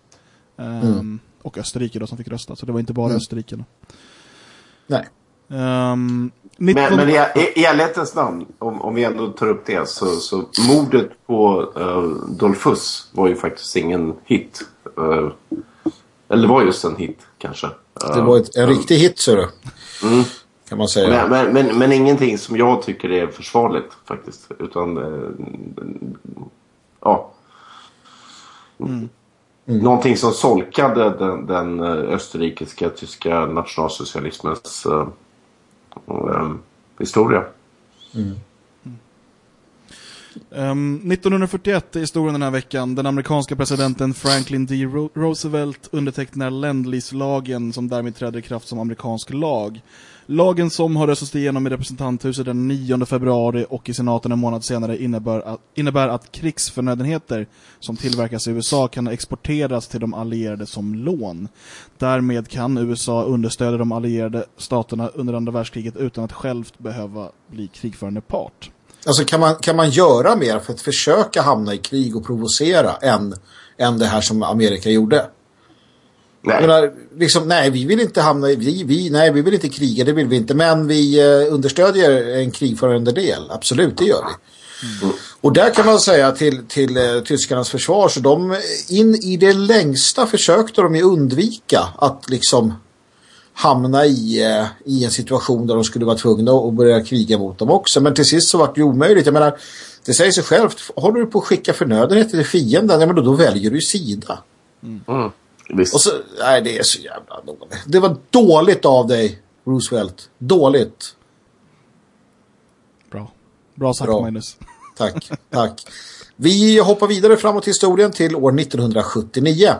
um, mm. och Österrike då som fick rösta. Så det var inte bara mm. Österrike. Då. Nej. Um, 19... Men, men i, i ärlighetens namn, om, om vi ändå tar upp det, så, så mordet på uh, Dolphus var ju faktiskt ingen hit. Uh, eller var just en hit, kanske. Uh, det var ett, en riktig hit, så du. Mm. kan man säga. Men, men, men, men ingenting som jag tycker är försvarligt faktiskt. Utan... Eh, ja. Mm. Mm. Någonting som solkade den, den eh, österrikiska tyska nationalsocialismens och historia. Mm. mm. Ehm, um, 1941 är historien den här veckan. Den amerikanska presidenten Franklin D. Roosevelt undertecknar Ländlislagen som därmed träder i kraft som amerikansk lag. Lagen som har röstats igenom i representanthuset den 9 februari och i senaten en månad senare innebär att, innebär att krigsförnödenheter som tillverkas i USA kan exporteras till de allierade som lån. Därmed kan USA understödja de allierade staterna under andra världskriget utan att självt behöva bli krigförande part. Alltså kan man, kan man göra mer för att försöka hamna i krig och provocera än, än det här som Amerika gjorde? Nej. Menar, liksom, nej, vi vill inte hamna i, vi, vi, nej, vi vill inte kriga, det vill vi inte. Men vi eh, understödjer en krigförande del. Absolut, det gör vi. Mm. Och där kan man säga till, till eh, tyskarnas försvar så de in i det längsta försökte de ju undvika att liksom hamna i, eh, i en situation där de skulle vara tvungna att börja kriga mot dem också. Men till sist så var det ju omöjligt. Jag menar, det säger sig självt, håller du på att skicka förnödenheter till fienden, ja, men då, då väljer du sida. Mm. Visst. Och så, nej det är så jävla dåligt. Det var dåligt av dig, Roosevelt. Dåligt. Bra. Bra sagt, Bra. Magnus. Tack, tack. Vi hoppar vidare framåt i historien till år 1979.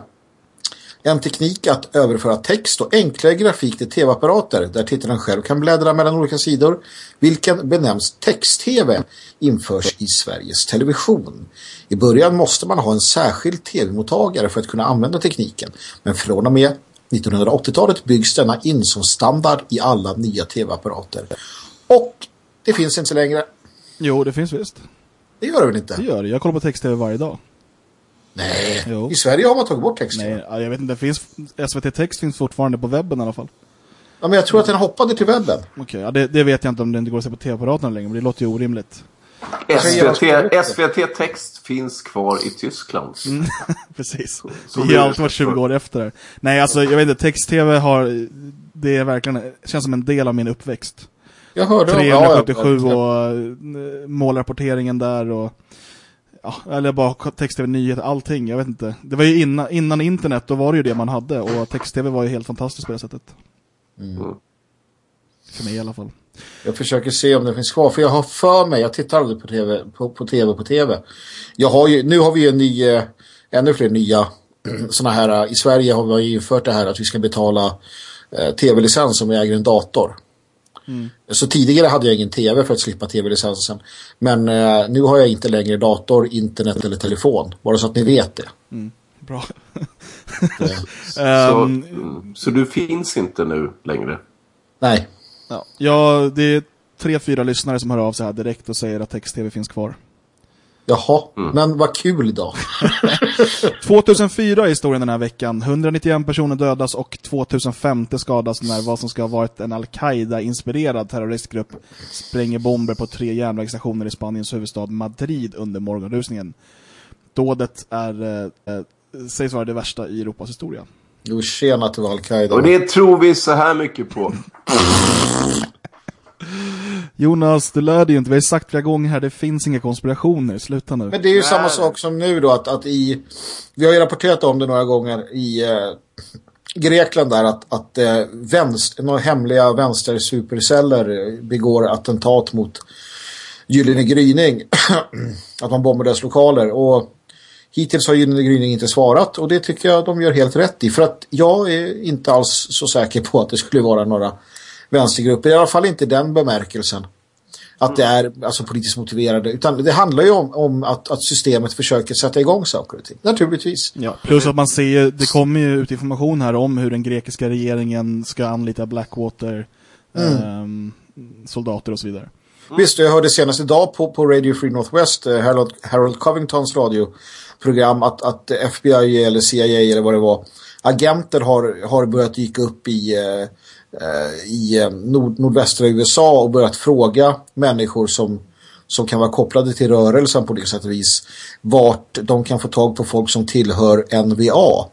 En teknik att överföra text och enklare grafik till tv-apparater där tittaren själv kan bläddra mellan olika sidor, vilken benämns text-tv, införs i Sveriges Television. I början måste man ha en särskild tv-mottagare för att kunna använda tekniken, men från och med 1980-talet byggs denna in som standard i alla nya tv-apparater. Och det finns inte längre. Jo, det finns visst. Det gör det väl inte? Det gör det. Jag kollar på text-tv varje dag. Nej, jo. i Sverige har man tagit bort texten. Nej, jag vet inte. Det finns, SVT Text finns fortfarande på webben i alla fall. Ja, men jag tror att den hoppade till webben. Okej, okay, ja, det, det, vet jag inte om det inte går att se på tv-apparaterna längre, men det låter ju orimligt. SVT, SVT Text finns kvar i Tyskland. Mm, precis. Så vi har alltid varit 20 år efter. Nej, alltså jag vet inte, text-tv har, det är verkligen, känns som en del av min uppväxt. Jag hörde 377 ja, ja, och eh, målrapporteringen där och ja, eller bara text-tv, nyheter, allting, jag vet inte. Det var ju innan, innan internet, då var det ju det man hade och text-tv var ju helt fantastiskt på det sättet. Mm. För mig i alla fall. Jag försöker se om det finns kvar, för jag har för mig, jag tittar aldrig på tv på, på tv på tv. Jag har ju, nu har vi ju en ny, eh, ännu fler nya sådana här, i Sverige har vi infört det här att vi ska betala eh, tv-licens om vi äger en dator. Mm. Så tidigare hade jag ingen tv för att slippa tv-licensen. Men eh, nu har jag inte längre dator, internet eller telefon. Bara så att ni vet det. Mm. Bra. så, um, så, du finns inte nu längre? Nej. Ja, ja, det är tre, fyra lyssnare som hör av sig här direkt och säger att text-tv finns kvar. Jaha, mm. men vad kul då. 2004 är historien den här veckan. 191 personer dödas och 2050 skadas när vad som ska ha varit en Al-Qaida-inspirerad terroristgrupp spränger bomber på tre järnvägsstationer i Spaniens huvudstad Madrid under morgonrusningen. Dådet är, eh, eh sägs vara det värsta i Europas historia. Jo, tjena var Al-Qaida. Och det tror vi så här mycket på. Jonas, du lär dig inte. Vi har sagt flera gånger här, det finns inga konspirationer. Sluta nu. Men det är ju Nej. samma sak som nu då, att, att i... Vi har ju rapporterat om det några gånger i eh, Grekland där, att, att eh, vänster, några hemliga vänster-superceller begår attentat mot Gyllene Gryning. att man bombar deras lokaler. Och hittills har Gyllene Gryning inte svarat. Och det tycker jag de gör helt rätt i. För att jag är inte alls så säker på att det skulle vara några vänstergrupper. I alla fall inte den bemärkelsen. Att det är alltså politiskt motiverade. Utan det handlar ju om, om att, att systemet försöker sätta igång saker och ting. Naturligtvis. Ja, plus att man ser, det kommer ju ut information här om hur den grekiska regeringen ska anlita Blackwater mm. um, soldater och så vidare. Mm. Visst, jag hörde senast idag på, på Radio Free Northwest, eh, Harold, Harold Covingtons radioprogram, att, att FBI eller CIA eller vad det var, agenter har, har börjat dyka upp i Eh, i eh, nord nordvästra USA och börjat fråga människor som, som kan vara kopplade till rörelsen på det sätt och vis vart de kan få tag på folk som tillhör NVA.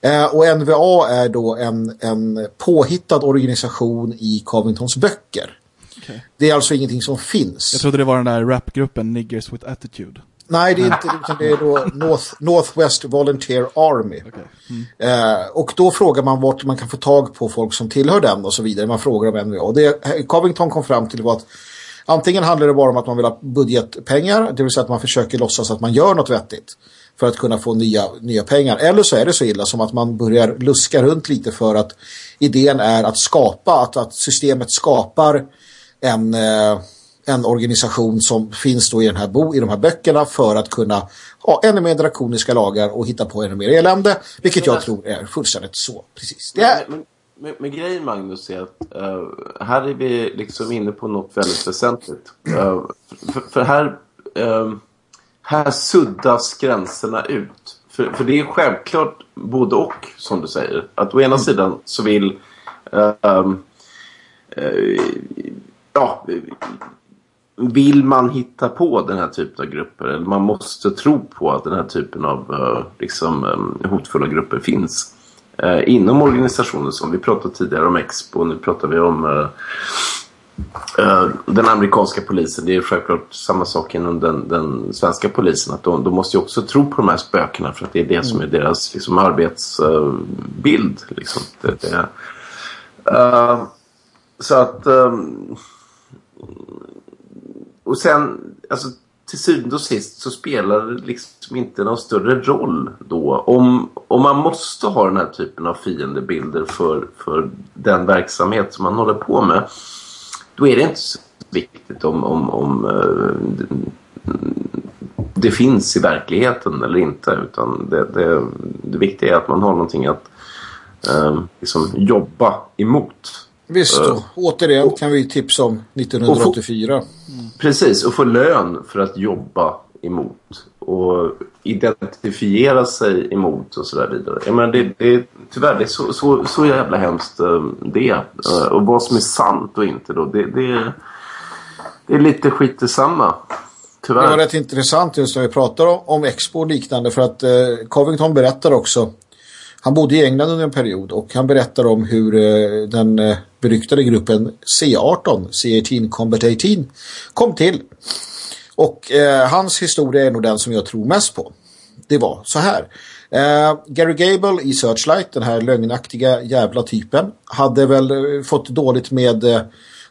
Eh, och NVA är då en, en påhittad organisation i Covingtons böcker. Okay. Det är alltså ingenting som finns. Jag trodde det var den där rapgruppen Niggers with Attitude. Nej, det är inte utan det är då North, Northwest Volunteer Army. Okay. Mm. Eh, och då frågar man vart man kan få tag på folk som tillhör den och så vidare. Man frågar om NVA. Och det Covington kom fram till var att antingen handlar det bara om att man vill ha budgetpengar, det vill säga att man försöker låtsas att man gör något vettigt för att kunna få nya, nya pengar. Eller så är det så illa som att man börjar luska runt lite för att idén är att skapa, att, att systemet skapar en... Eh, en organisation som finns då i, den här bo, i de här böckerna för att kunna ha ännu mer drakoniska lagar och hitta på ännu mer elände. Vilket jag tror är fullständigt så. Precis. Det är... Men, men, men grejen Magnus är att uh, här är vi liksom inne på något väldigt väsentligt. Uh, för, för, här, uh, här suddas gränserna ut. För, för det är självklart både och som du säger. Att å ena mm. sidan så vill ja, vill man hitta på den här typen av grupper eller man måste tro på att den här typen av uh, liksom, um, hotfulla grupper finns uh, inom organisationer som vi pratade tidigare om Expo, nu pratar vi om den amerikanska polisen, det är självklart samma sak inom den, den svenska polisen. Att de, de, måste ju också tro på de här spökena för att det är det som är deras liksom, arbetsbild. Liksom. Det, det, så att och sen, alltså till syvende och sist så spelar det liksom inte någon större roll då. Om, om man måste ha den här typen av fiendebilder för, för den verksamhet som man håller på med. Då är det inte så viktigt om, om, om uh, det finns i verkligheten eller inte. Utan det, det, det viktiga är att man har någonting att uh, liksom jobba emot. Visst, uh, återigen kan vi tipsa om 1984. Och få, precis, och få lön för att jobba emot. Och identifiera sig emot och sådär vidare. Jag menar, det, det, tyvärr, det är så, så, så jävla hemskt uh, det. Uh, och vad som är sant och inte då, det, det, det är lite skit detsamma. Tyvärr. Det var rätt intressant just när vi pratar om, om Expo och liknande för att uh, Covington berättar också han bodde i England under en period och han berättar om hur eh, den eh, beryktade gruppen C18, C18 Combat 18, kom till. Och eh, hans historia är nog den som jag tror mest på. Det var så här. Eh, Gary Gable i Searchlight, den här lögnaktiga jävla typen, hade väl eh, fått dåligt med eh,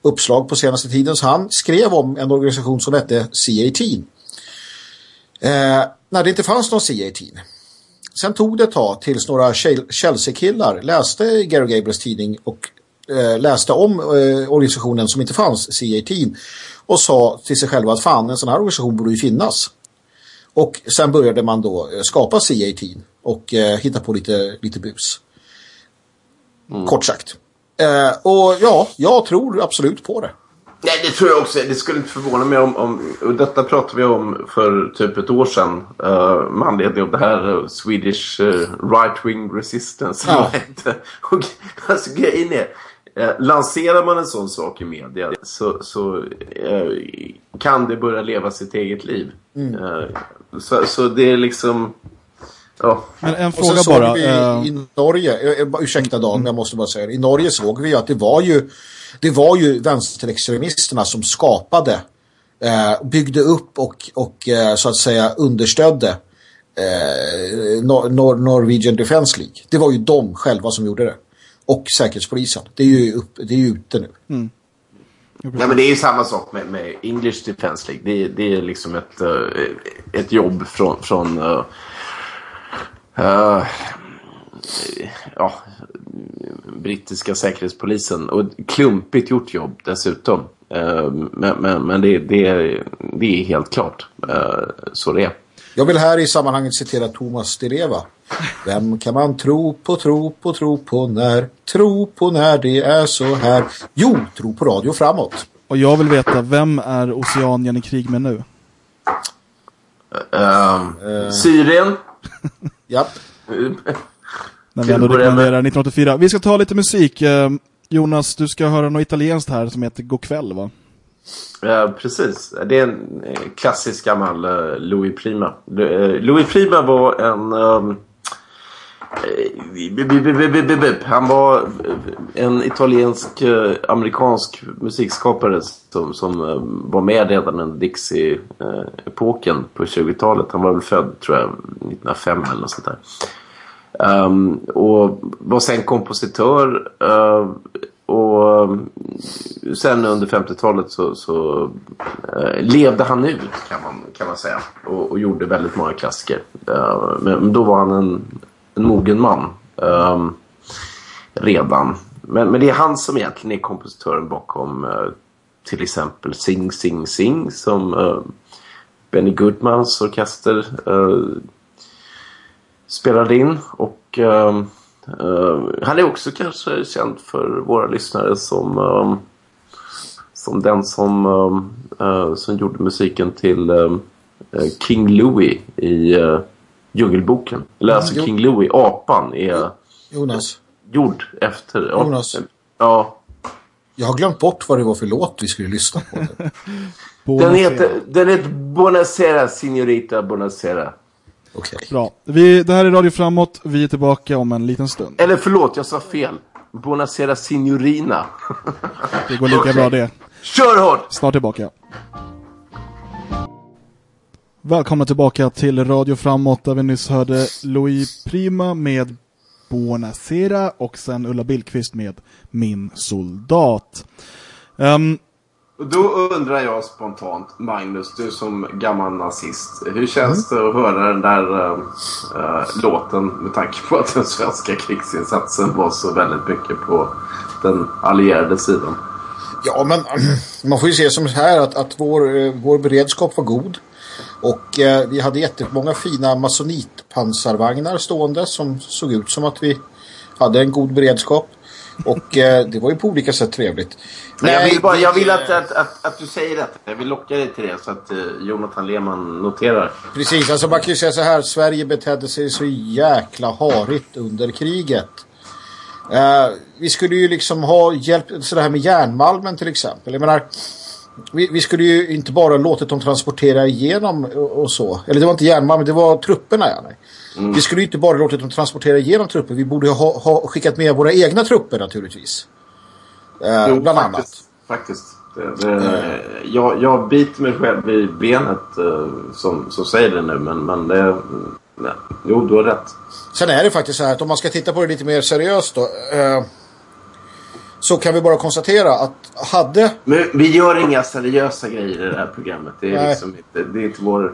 uppslag på senaste tiden så han skrev om en organisation som hette C18. Eh, när det inte fanns någon C18 Sen tog det ett tag tills några Chelsea-killar läste Gary Gables tidning och eh, läste om eh, organisationen som inte fanns, C18 och sa till sig själva att fan, en sån här organisation borde ju finnas. Och sen började man då eh, skapa C18 och eh, hitta på lite, lite bus. Mm. Kort sagt. Eh, och ja, jag tror absolut på det. Nej, det tror jag också. Det skulle inte förvåna mig om... om och detta pratade vi om för typ ett år sedan. Uh, med anledning av det här uh, Swedish uh, Right-Wing Resistance. Ja. och, alltså grejen är... Uh, lanserar man en sån sak i media så, så kan det börja leva sitt eget liv. Mm. Så, så det är liksom... Ja. Men en fråga bara. Vi I Norge, ursäkta Dan, jag måste bara säga det. I Norge såg vi att det var ju det var ju vänsterextremisterna som skapade, eh, byggde upp och, och eh, så att säga understödde eh, Nor Norwegian Defense League. Det var ju de själva som gjorde det. Och Säkerhetspolisen. Det är ju, upp, det är ju ute nu. Mm. Nej, men det är ju samma sak med, med English Defense League. Det, det är liksom ett, uh, ett jobb från, från uh, uh, ja, brittiska säkerhetspolisen. Och klumpigt gjort jobb dessutom. Eh, men, men, men det, det, det är helt klart eh, så det är. Jag vill här i sammanhanget citera Thomas Deleva. Vem kan man tro på, tro på, tro på när? Tro på när det är så här. Jo, tro på radio framåt. Och jag vill veta, vem är Oceanien i krig med nu? Uh, uh, Syrien. Japp. När vi ändå rekommenderar 1984. Vi ska ta lite musik. Eh, Jonas, du ska höra något italienskt här som heter God kväll va? Ja, precis. Det är en eh, klassisk gammal uh, Louis Prima. Louis Prima var en... Um, Han var en italiensk amerikansk musikskapare som, som var med redan under Dixie-epoken på 20-talet. Han var väl född tror jag 1905 eller något sånt där. Um, och var sen kompositör uh, och eh, sen under 50-talet så, så uh, levde han ut kan man, kan man säga och, och gjorde väldigt många klassiker. Uh, men då var han en, en mogen man um, redan. Men, men det är han som egentligen är kompositören bakom till exempel Sing Sing Sing som Benny Goodmans orkester spelade in och uh, uh, han är också kanske känd för våra lyssnare som uh, som den som uh, som gjorde musiken till King Louie i Djungelboken. Eller alltså King Louie, apan, är Jonas. gjord efter... Jonas. Ja. Jag har glömt bort vad det var för låt vi skulle lyssna på. den heter, den heter Buonasera, Signorita Buonasera. Okay. Bra. Vi, det här är Radio Framåt. Vi är tillbaka om en liten stund. Eller förlåt, jag sa fel. Buonasera signorina. det går lika okay. bra det. Kör hårt! Snart tillbaka. Välkomna tillbaka till Radio Framåt där vi nyss hörde Louis Prima med Buonasera och sen Ulla Billqvist med Min soldat. Um, då undrar jag spontant, Magnus, du som gammal nazist. Hur känns mm. det att höra den där äh, låten med tanke på att den svenska krigsinsatsen var så väldigt mycket på den allierade sidan? Ja, men man får ju se som här att, att vår, eh, vår beredskap var god. Och eh, vi hade jättemånga fina masonitpansarvagnar stående som såg ut som att vi hade en god beredskap. Och eh, det var ju på olika sätt trevligt. Men jag vill, bara, jag vill att, att, att, att, du säger detta. Jag vill locka dig till det så att uh, Jonathan Lehmann noterar. Precis, alltså man kan ju säga så här. Sverige betedde sig så jäkla harigt under kriget. Uh, vi skulle ju liksom ha hjälpt så här med järnmalmen till exempel. Jag menar, vi, vi, skulle ju inte bara låtit dem transportera igenom och, och så. Eller det var inte järnmalmen, det var trupperna. Ja, nej. Mm. Vi skulle ju inte bara låtit dem transportera igenom trupper. Vi borde ha, ha skickat med våra egna trupper naturligtvis. Eh, jo, bland faktiskt, annat. Faktiskt. Det, det, mm. jag, jag biter mig själv i benet eh, som, som säger det nu. Men, men det... Nej. Jo, du har rätt. Sen är det faktiskt så här att om man ska titta på det lite mer seriöst då. Eh, så kan vi bara konstatera att hade... Men vi gör inga seriösa grejer i det här programmet. Det är, liksom inte, det är inte vår...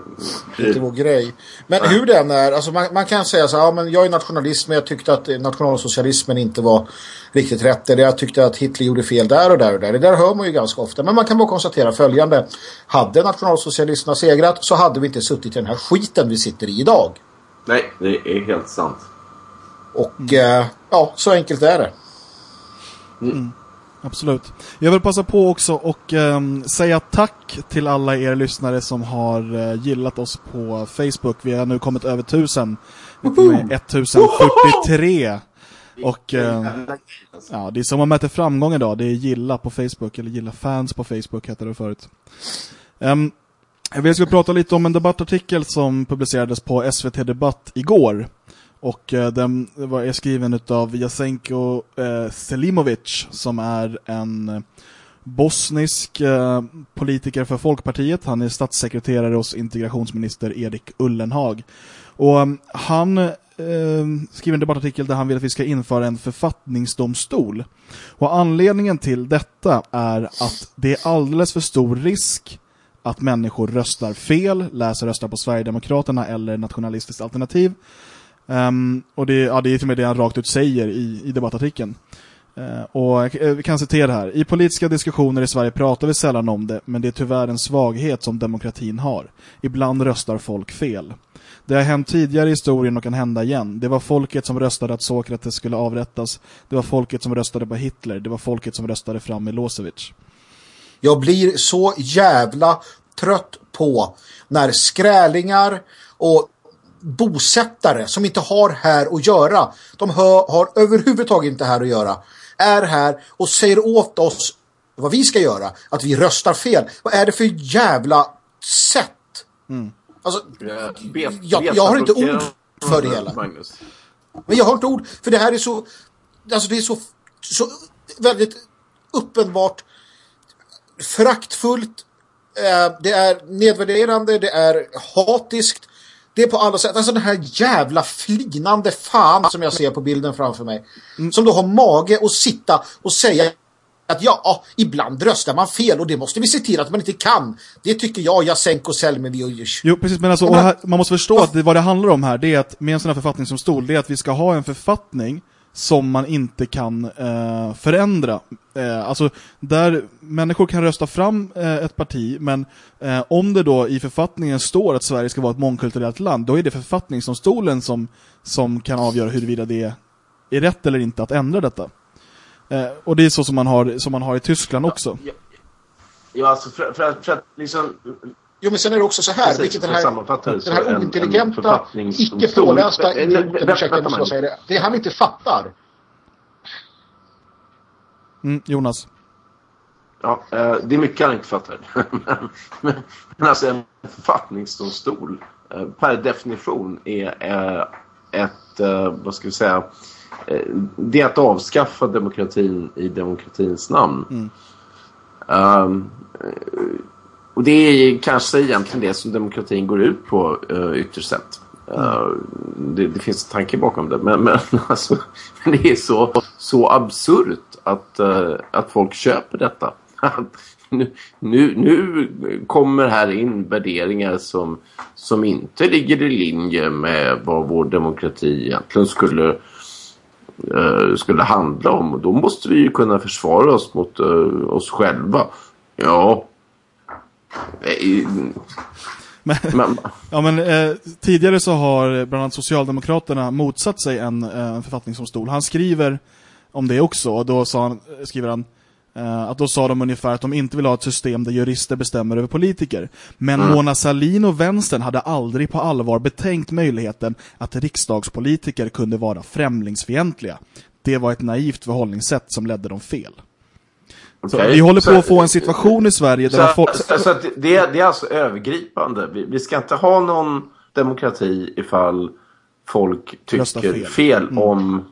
Det är inte vår grej. Men Nej. hur den är, alltså man, man, kan säga så här, ja, men jag är nationalist men jag tyckte att nationalsocialismen inte var riktigt rätt. Eller jag tyckte att Hitler gjorde fel där och där och där. Det där hör man ju ganska ofta. Men man kan bara konstatera följande. Hade nationalsocialisterna segrat så hade vi inte suttit i den här skiten vi sitter i idag. Nej, det är helt sant. Och mm. eh, ja, så enkelt är det. Mm. Absolut. Jag vill passa på också och um, säga tack till alla er lyssnare som har uh, gillat oss på Facebook. Vi har nu kommit över tusen. Vi är 1043. Och uh, ja, det är som man mäter framgång idag. Det är gilla på Facebook, eller gilla fans på Facebook heter det förut. Um, jag skulle prata lite om en debattartikel som publicerades på SVT Debatt igår. Och eh, den var, är skriven av Jasenko eh, Selimovic som är en eh, bosnisk eh, politiker för Folkpartiet. Han är statssekreterare hos integrationsminister Erik Ullenhag. Och um, han eh, skriver en debattartikel där han vill att vi ska införa en författningsdomstol. Och anledningen till detta är att det är alldeles för stor risk att människor röstar fel, läser röstar på Sverigedemokraterna eller nationalistiskt alternativ Um, och det, ja, det är till och med det han rakt ut säger i, i debattartikeln. Uh, och eh, vi kan citera här. I politiska diskussioner i Sverige pratar vi sällan om det, men det är tyvärr en svaghet som demokratin har. Ibland röstar folk fel. Det har hänt tidigare i historien och kan hända igen. Det var folket som röstade att Sokrates skulle avrättas. Det var folket som röstade på Hitler. Det var folket som röstade fram Milosevic. Jag blir så jävla trött på när skrälingar och bosättare som inte har här att göra. De hör, har överhuvudtaget inte här att göra. Är här och säger åt oss vad vi ska göra. Att vi röstar fel. Vad är det för jävla sätt? Mm. Alltså, jag, jag, har inte ord för det hela. Men jag har inte ord, för det här är så, alltså det är så, så väldigt uppenbart föraktfullt, eh, det är nedvärderande, det är hatiskt, det är på alla sätt, alltså den här jävla flinande fan som jag ser på bilden framför mig. Mm. Som då har mage att sitta och säga att ja, ibland röstar man fel och det måste vi se till att man inte kan. Det tycker jag, Jasenko Selmevic. Jo, precis, men alltså, här, man måste förstå att det, vad det handlar om här, det är att med en sån här författningsdomstol, det är att vi ska ha en författning som man inte kan eh, förändra. Eh, alltså, där människor kan rösta fram eh, ett parti, men eh, om det då i författningen står att Sverige ska vara ett mångkulturellt land, då är det författningsdomstolen som, som kan avgöra huruvida det är rätt eller inte att ändra detta. Eh, och det är så som man har, som man har i Tyskland också. Ja, ja alltså för, för, för att liksom... Jo, men sen är det också så här, Precis, vilket den här, den här ointelligenta, icke pålästa idioten, ursäkta, jag måste säga det, det han inte fattar. Mm, Jonas. Ja, eh, det är mycket han inte fattar. men, men, men alltså en författningsdomstol eh, per definition är ett, vad ska vi säga, Eh, det är att avskaffa demokratin i demokratins namn. Mm. Um, och det är kanske egentligen det som demokratin går ut på uh, ytterst sett. Uh, det, det, finns en tanke bakom det. Men, men alltså, det är så, så absurt att, uh, att folk köper detta. nu, nu, nu kommer här in värderingar som, som inte ligger i linje med vad vår demokrati egentligen skulle uh, skulle handla om. Och då måste vi ju kunna försvara oss mot oss själva. Ja. Men, men, ja, men eh, tidigare så har bland annat Socialdemokraterna motsatt sig en, eh, en författningsdomstol. Han skriver om det också och då sa han, skriver han Uh, att då sa de ungefär att de inte vill ha ett system där jurister bestämmer över politiker. Men mm. Mona Salin och vänstern hade aldrig på allvar betänkt möjligheten att riksdagspolitiker kunde vara främlingsfientliga. Det var ett naivt förhållningssätt som ledde dem fel. Okay. vi håller på att få en situation i Sverige där så, folk... Så, så det, det, är alltså övergripande. Vi, vi, ska inte ha någon demokrati ifall folk tycker fel, fel mm. om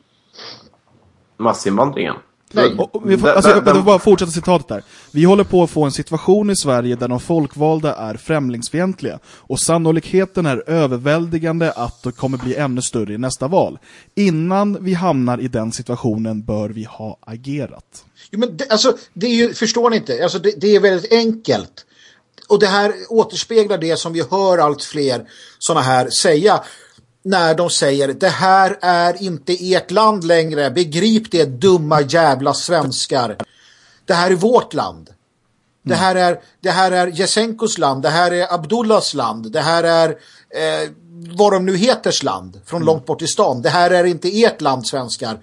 massinvandringen. Nej. Och, vi får, alltså, jag vill bara fortsätta citatet där. Vi håller på att få en situation i Sverige där de folkvalda är främlingsfientliga och sannolikheten är överväldigande att det kommer bli ännu större i nästa val. Innan vi hamnar i den situationen bör vi ha agerat. Jo, men det, alltså, det är ju, förstår ni inte? Alltså, det, det är väldigt enkelt. Och det här återspeglar det som vi hör allt fler sådana här säga när de säger det här är inte ert land längre. Begrip det dumma jävla svenskar. Det här är vårt land. Det här är, det här är Jesenkos land, det här är Abdullahs land, det här är eh, vad de nu heters land från mm. långt bort i stan. Det här är inte ert land svenskar.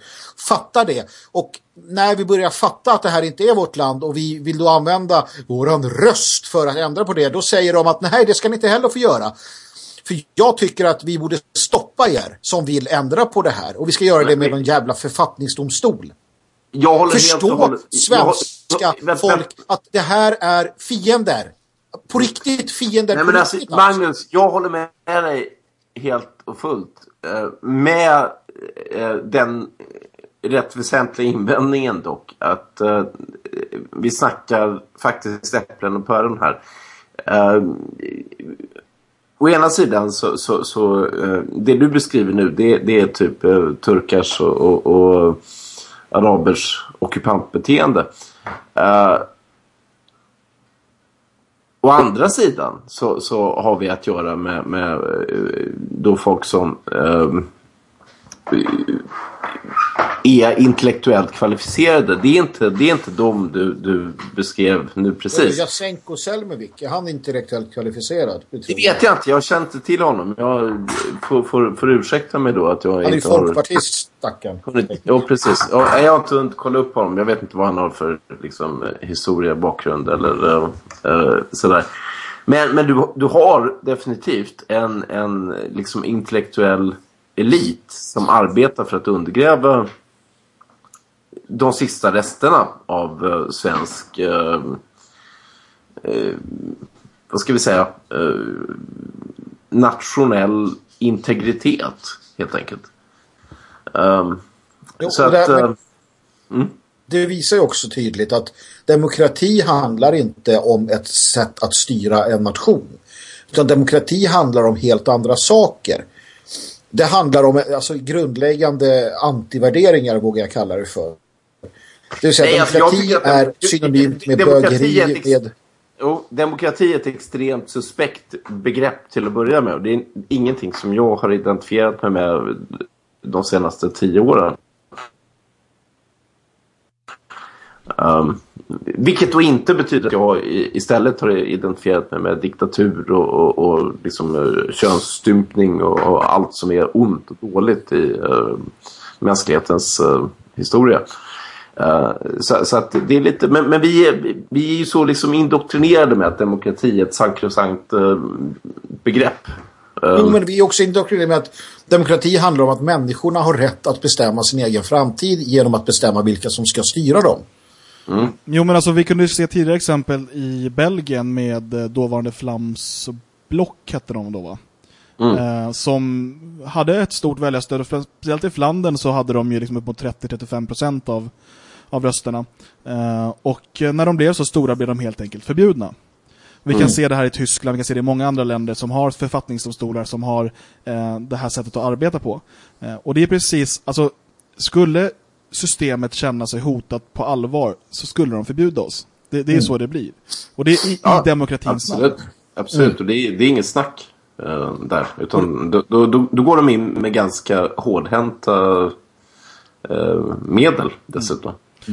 Fatta det. Och när vi börjar fatta att det här inte är vårt land och vi vill då använda våran röst för att ändra på det, då säger de att nej, det ska ni inte heller få göra. För jag tycker att vi borde stoppa er som vill ändra på det här. Och vi ska göra det med en jävla författningsdomstol. Jag håller Förstå helt håller, svenska jag, folk att det här är fiender. På riktigt fiender. Nej, men alltså, Magnus, jag håller med dig helt och fullt. Eh, med eh, den rätt väsentliga invändningen dock. Att eh, vi snackar faktiskt äpplen och päron här å ena sidan så, så, så eh, det du beskriver nu det, det är typ eh, turkars och, och, och arabers ockupantbeteende. Uh, å andra sidan så, så har vi att göra med, med eh, då folk som uh, är intellektuellt kvalificerade. Det är inte, det är inte de du, du beskrev nu precis. Jasenko Selmevic, är han intellektuellt kvalificerad? Det vet jag inte, jag känner inte till honom. Jag får, får, får ursäkta mig då att jag han inte har... Han är folkpartist, stackarn. Ja, precis. Ja, jag har inte hunnit kolla upp honom. Jag vet inte vad han har för liksom, historia, bakgrund eller äh, sådär. Men, men du, du har definitivt en, en liksom intellektuell elit som arbetar för att undergräva de sista resterna av uh, svensk uh, uh, vad ska vi säga nationell integritet helt enkelt. Um, Jo, så det att... här- eh, Det visar ju också tydligt att demokrati handlar inte om ett sätt att styra en nation. Utan demokrati handlar om helt andra saker. Det handlar om alltså, grundläggande antivärderingar vågar jag kalla det för. Det vill säga Nej, jag demokrati tycker att är synonymt med bögeri, med... Jo, demokrati är ett extremt suspekt begrepp till att börja med. Det är ingenting som jag har identifierat mig med de senaste tio åren. Um, vilket då inte betyder att jag istället har identifierat mig med diktatur och, och, och liksom, uh, könsstympning och, och allt som är ont och dåligt i uh, mänsklighetens uh, historia. Uh, så, så att det är lite, men, men vi, är, vi är ju så liksom indoktrinerade med att demokrati är ett sankrosankt uh, begrepp. Jo, men vi är också indoktrinerade med att demokrati handlar om att människorna har rätt att bestämma sin egen framtid genom att bestämma vilka som ska styra dem. Jo men alltså vi kunde ju se tidigare exempel i Belgien med eh, dåvarande Flams block hette de då va? Eh, som hade ett stort väljarstöd speciellt i Flandern så hade de ju liksom upp mot 30-35% av, av rösterna. Eh, och eh, när de blev så stora blev de helt enkelt förbjudna. Vi kan se det här i Tyskland, vi kan se det i många andra länder som har författningsdomstolar som har eh, det här sättet att arbeta på. Eh, och det är precis, alltså skulle systemet känna sig hotat på allvar så skulle de förbjuda oss. Det, det är så det blir. Och det är i, i Ja, demokratins namn. Absolut, absolut. och det är, det är inget snack eh, där. Utan då, då, då, då går de in med ganska hårdhänta eh, medel dessutom.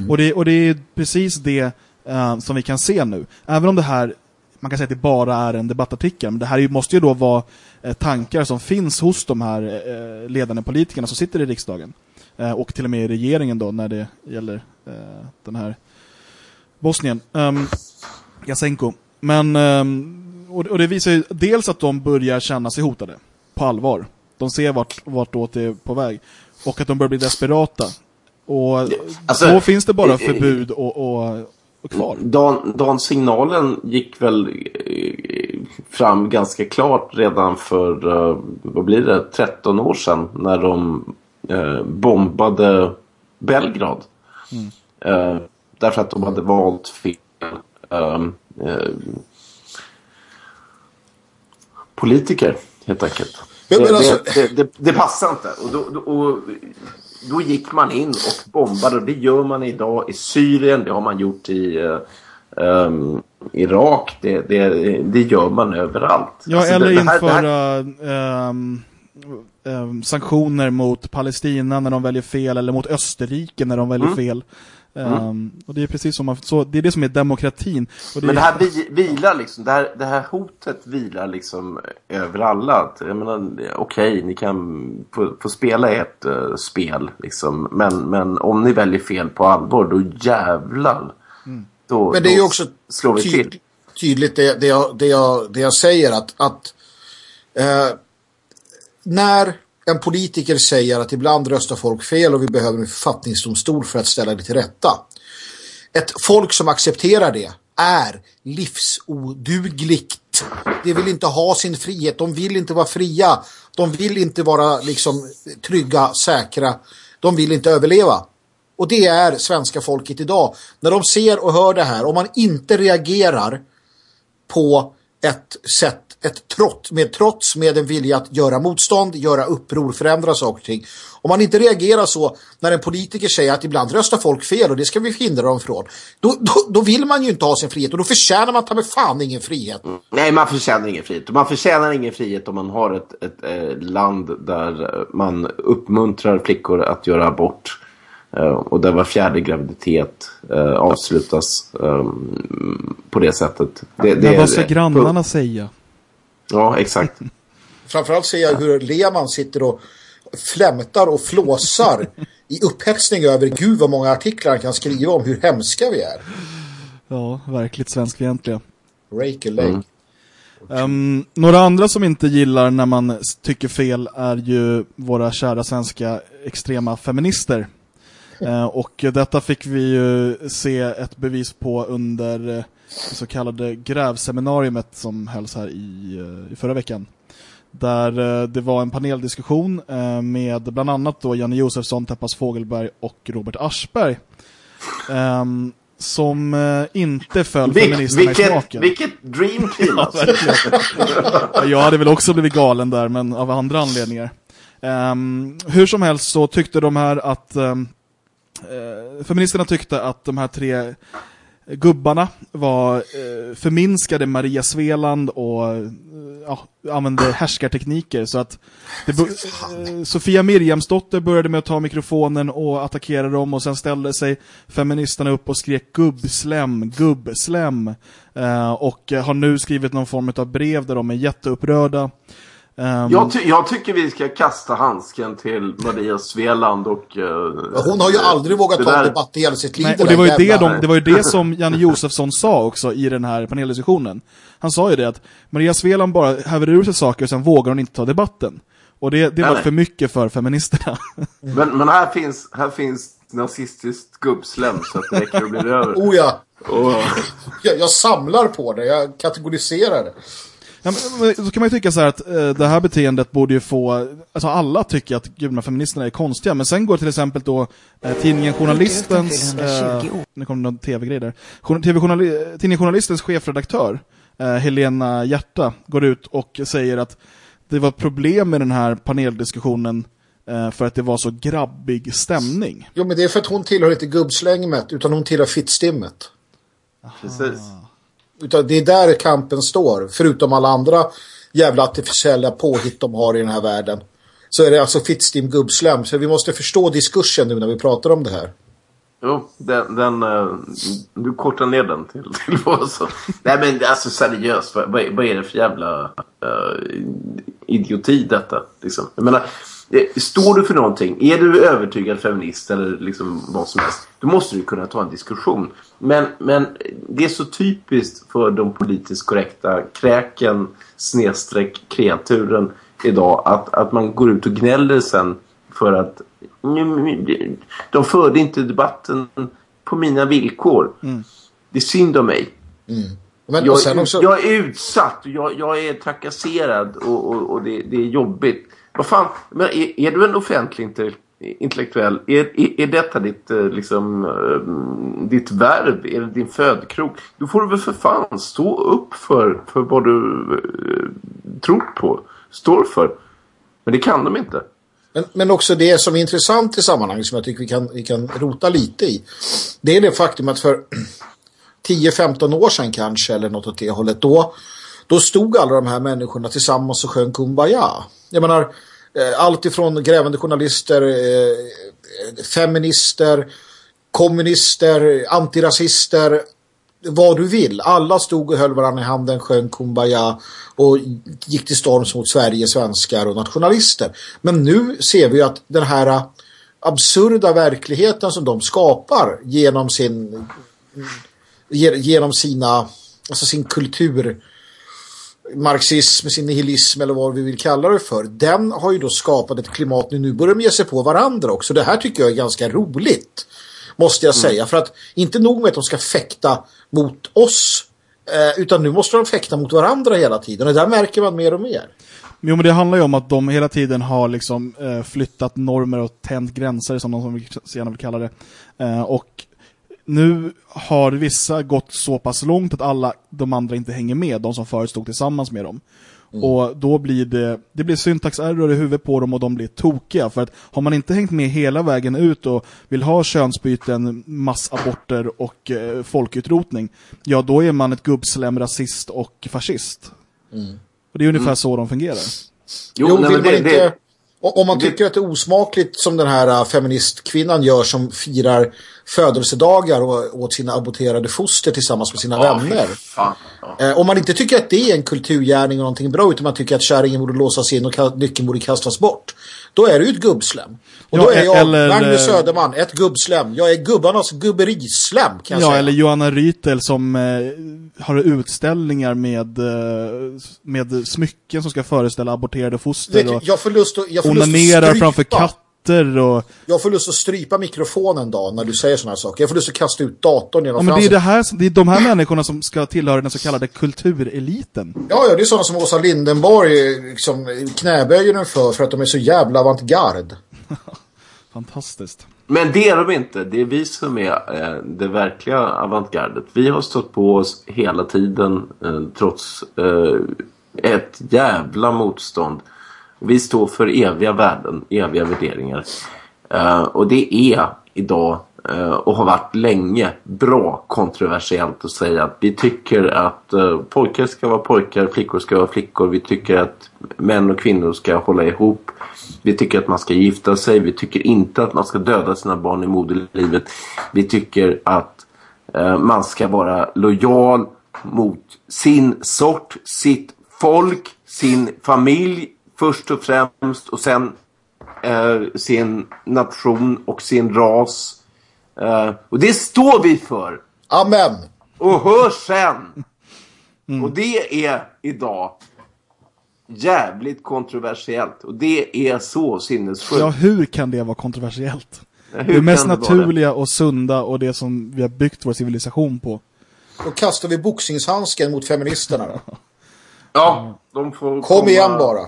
Och, det, och det är precis det eh, som vi kan se nu. Även om det här, man kan säga att det bara är en debattartikel, men det här måste ju då vara tankar som finns hos de här ledande politikerna som sitter i riksdagen. Eh, och till och med i regeringen då när det gäller eh, den här Bosnien. Um, Jasenko. Men, ehm, och, och det visar ju dels att de börjar känna sig hotade. På allvar. De ser vart, vartåt det är på väg. Och att de börjar bli desperata. Och alltså, då finns det bara eh, förbud och, och, och kvar. Dan, Dan signalen gick väl fram ganska klart redan för, vad blir det, 13 år sedan när de eh, bombade Belgrad. Eh, därför att de hade valt fel eh, eh, politiker helt enkelt. Men- Det, men alltså- det, det, det, det passar inte. Och då, då, och då gick man in och bombade och det gör man idag i Syrien, det har man gjort i ehm, Irak, det, det, det gör man överallt. Ja, Alltså, eller det- det här- det här- införa ehm, sanktioner mot Palestina när de väljer fel, eller mot Österrike när de väljer Mm. fel. Ehm, Och det är precis som man, så det är det som är demokratin. Och det Men det är, här vi, vilar liksom, det här, det här hotet vilar liksom över alla. Att, Jag menar, okej, ni kan få, få spela ert uh, spel liksom. Men, men om ni väljer fel på allvar, då jävlar. Då, Men det är ju också slår vi tyd- till. tydligt det, det, jag, det, jag, det jag säger att, att eh, när en politiker säger att ibland röstar folk fel och vi behöver en författningsdomstol för att ställa det till rätta. Ett folk som accepterar det är livsodugligt. De vill inte ha sin frihet, de vill inte vara fria. De vill inte vara liksom trygga, säkra. De vill inte överleva. Och det är svenska folket idag. När de ser och hör det här, om man inte reagerar på ett sätt, ett trott, med trots med en vilja att göra motstånd, göra uppror, förändra saker och ting. Om man inte reagerar så när en politiker säger att ibland röstar folk fel och det ska vi hindra dem från, då, då, då vill man ju inte ha sin frihet och då förtjänar man ta med fan ingen frihet. Nej, man förtjänar ingen frihet. Man förtjänar ingen frihet om man har ett, ett, eh, land där man uppmuntrar flickor att göra abort. eh, och där var fjärde graviditet eh, avslutas eh, på det sättet. Det, det men är- vad ska grannarna säga? Ja, exakt. Framförallt ser jag hur Lehmann sitter och flämtar och flåsar i upphetsning över gud vad många artiklar han kan skriva om hur hemska vi är. Ja, verkligt svenskfientliga. Rake a leg. Ehm, några andra som inte gillar när man tycker fel är ju våra kära svenska extrema feminister. Eh, och detta fick vi ju se ett bevis på under så kallade grävseminariumet som hölls här i, eh, i förra veckan. Där det var en paneldiskussion med bland annat då Janne Josefsson, Teppas Fågelberg och Robert Aschberg. Um, som inte föll Vil feministerna vilket, i smaken. Vilket dream team alltså. ja, jag hade väl också blivit galen där, men av andra anledningar. Um, hur som helst så tyckte de här att uh, feministerna tyckte att de här tre gubbarna var uh, förminskade Maria Sveland och ja, använde härskartekniker. Så att det, Sofia Mirjamsdotter började med att ta mikrofonen och attackera dem och sen ställde sig feministerna upp och skrek gubbslem, gubbslem. Uh, och har nu skrivit någon form av brev där de är jätteupprörda Um, jag, ty jag, tycker vi ska kasta handsken till Maria Sveland och... Uh, hon har ju aldrig vågat ta en debatt i hela sitt liv. Nej, och det var, ju det, de, det var ju det som Janne Josefsson sa också i den här paneldiskussionen. Han sa ju det att Maria Sveland bara häver ur sig saker och sen vågar hon inte ta debatten. Och det, det var nej. för mycket för feministerna. Men, men här, finns, här finns nazistiskt gubbslem så att det räcker att bli över. Oh ja! Oh. Jag, jag samlar på det, jag kategoriserar det. Ja, men, då kan man ju tycka så här att eh, det här beteendet borde ju få, alltså alla tycker att gudna feministerna är konstiga, men sen går till exempel då eh, tidningen Journalistens, eh, nu kommer det någon tv-grej där, TV -journali tidningen Journalistens chefredaktör, eh, Helena Hjärta, går ut och säger att det var problem med den här paneldiskussionen eh, för att det var så grabbig stämning. Jo, men det är för att hon tillhör inte gubbslängmet, utan hon tillhör fittstimmet. Precis. Utan det är där kampen står. Förutom alla andra jävla artificiella påhitt de har i den här världen. Så är det alltså Fittstim gubbslem. Så vi måste förstå diskursen nu när vi pratar om det här. Jo, den, den uh, du kortar ner den till, till vad som... Nej men alltså seriöst, vad, vad är det för jävla uh, idioti detta? Liksom? Jag menar, står du för någonting, är du övertygad feminist eller liksom vad som helst, då måste du kunna ta en diskussion. Men, men det är så typiskt för de politiskt korrekta kräken, snedstreck, kreaturen idag att, att man går ut och gnäller sen för att de förde inte debatten på mina villkor. Mm. Det är synd om mig. Mm. Men, jag, också... jag, är utsatt, jag, jag är trakasserad och, och, och det, det är jobbigt. Vad fan, men är, är du en offentlig intellektuell? Är, är, är detta ditt, eh, liksom, eh, ditt värv? Är det din födkrok? Då får du väl för fan stå upp för, för vad du eh, tror på. Står för. Men det kan de inte. Men, men också det som är intressant i sammanhanget som jag tycker vi kan, vi kan rota lite i. Det är det faktum att för 10-15 år sedan kanske eller något åt det hållet då då stod alla de här människorna tillsammans och sjöng Kumbaya. Jag menar, eh, allt ifrån grävande journalister, eh, feminister, kommunister, antirasister, vad du vill. Alla stod och höll varandra i handen, sjöng Kumbaya och gick till storms mot Sverige, svenskar och nationalister. Men nu ser vi att den här eh, absurda verkligheten som de skapar genom sin genom sina alltså sin kultur marxism, sin nihilism eller vad vi vill kalla det för, den har ju då skapat ett klimat nu, nu börjar de ge sig på varandra också. Det här tycker jag är ganska roligt, måste jag mm. säga. För att inte nog med att de ska fäkta mot oss, eh, utan nu måste de fäkta mot varandra hela tiden. Och det där märker man mer och mer. Jo, men det handlar ju om att de hela tiden har liksom eh, flyttat normer och tänt gränser, som de som gärna vill kalla det. Eh, och nu har vissa gått så pass långt att alla de andra inte hänger med, de som förut stod tillsammans med dem. Mm. Och då blir det, det blir syntaxerror i huvudet på dem och de blir tokiga. För att har man inte hängt med hela vägen ut och vill ha könsbyten, massaborter och eh, folkutrotning, ja då är man ett gubbslem, rasist och fascist. Mm. Och det är ungefär mm. så de fungerar. Jo, jo nej, vill man det, inte... Det om man tycker att det är osmakligt som den här äh, feministkvinnan gör som firar födelsedagar åt sina aborterade foster tillsammans med sina oh, vänner. Ja. Eh, om man inte tycker att det är en kulturgärning och någonting bra utan man tycker att kärringen borde låsas in och nyckeln borde kastas bort. Då är det ju ett gubbslem. Och ja, då är jag, eller, Magnus eh, Söderman, ett gubbslem. Jag är gubbarnas gubberislem kan jag ja, säga. eller Johanna Rytel som eh, har utställningar med, eh, med smycken som ska föreställa aborterade foster. Vet, jag får lust att, jag får onanerar framför katter katter och... Jag får lust att strypa mikrofonen dag när du säger sådana här saker. Jag får lust att kasta ut datorn genom Ja, men det är, det, här, det är de här människorna som ska tillhöra den så kallade kultureliten. Ja, ja, det är sådana som Åsa Lindenborg liksom, knäböjer den för, för att de är så jävla avantgarde. Fantastiskt. Men det är de inte. Det är vi som är eh, det verkliga avantgardet. Vi har stått på oss hela tiden eh, trots eh, ett jävla motstånd. Vi står för eviga värden, eviga värderingar. Eh, och det är idag eh, och har varit länge bra kontroversiellt att säga att vi tycker att eh, pojkar ska vara pojkar, flickor ska vara flickor. Vi tycker att män och kvinnor ska hålla ihop. Vi tycker att man ska gifta sig. Vi tycker inte att man ska döda sina barn i moderlivet. Vi tycker att eh, man ska vara lojal mot sin sort, sitt folk, sin familj först och främst och sen eh, sin nation och sin ras. Eh, och det står vi för. Amen! Och hör sen! Och det är idag jävligt kontroversiellt. Och det är så sinnessjukt. Ja, hur kan det vara kontroversiellt? hur det mest det naturliga och sunda och det som vi har byggt vår civilisation på. Då kastar vi boxningshandsken mot feministerna då. Ja, de får Kom komma- igen bara.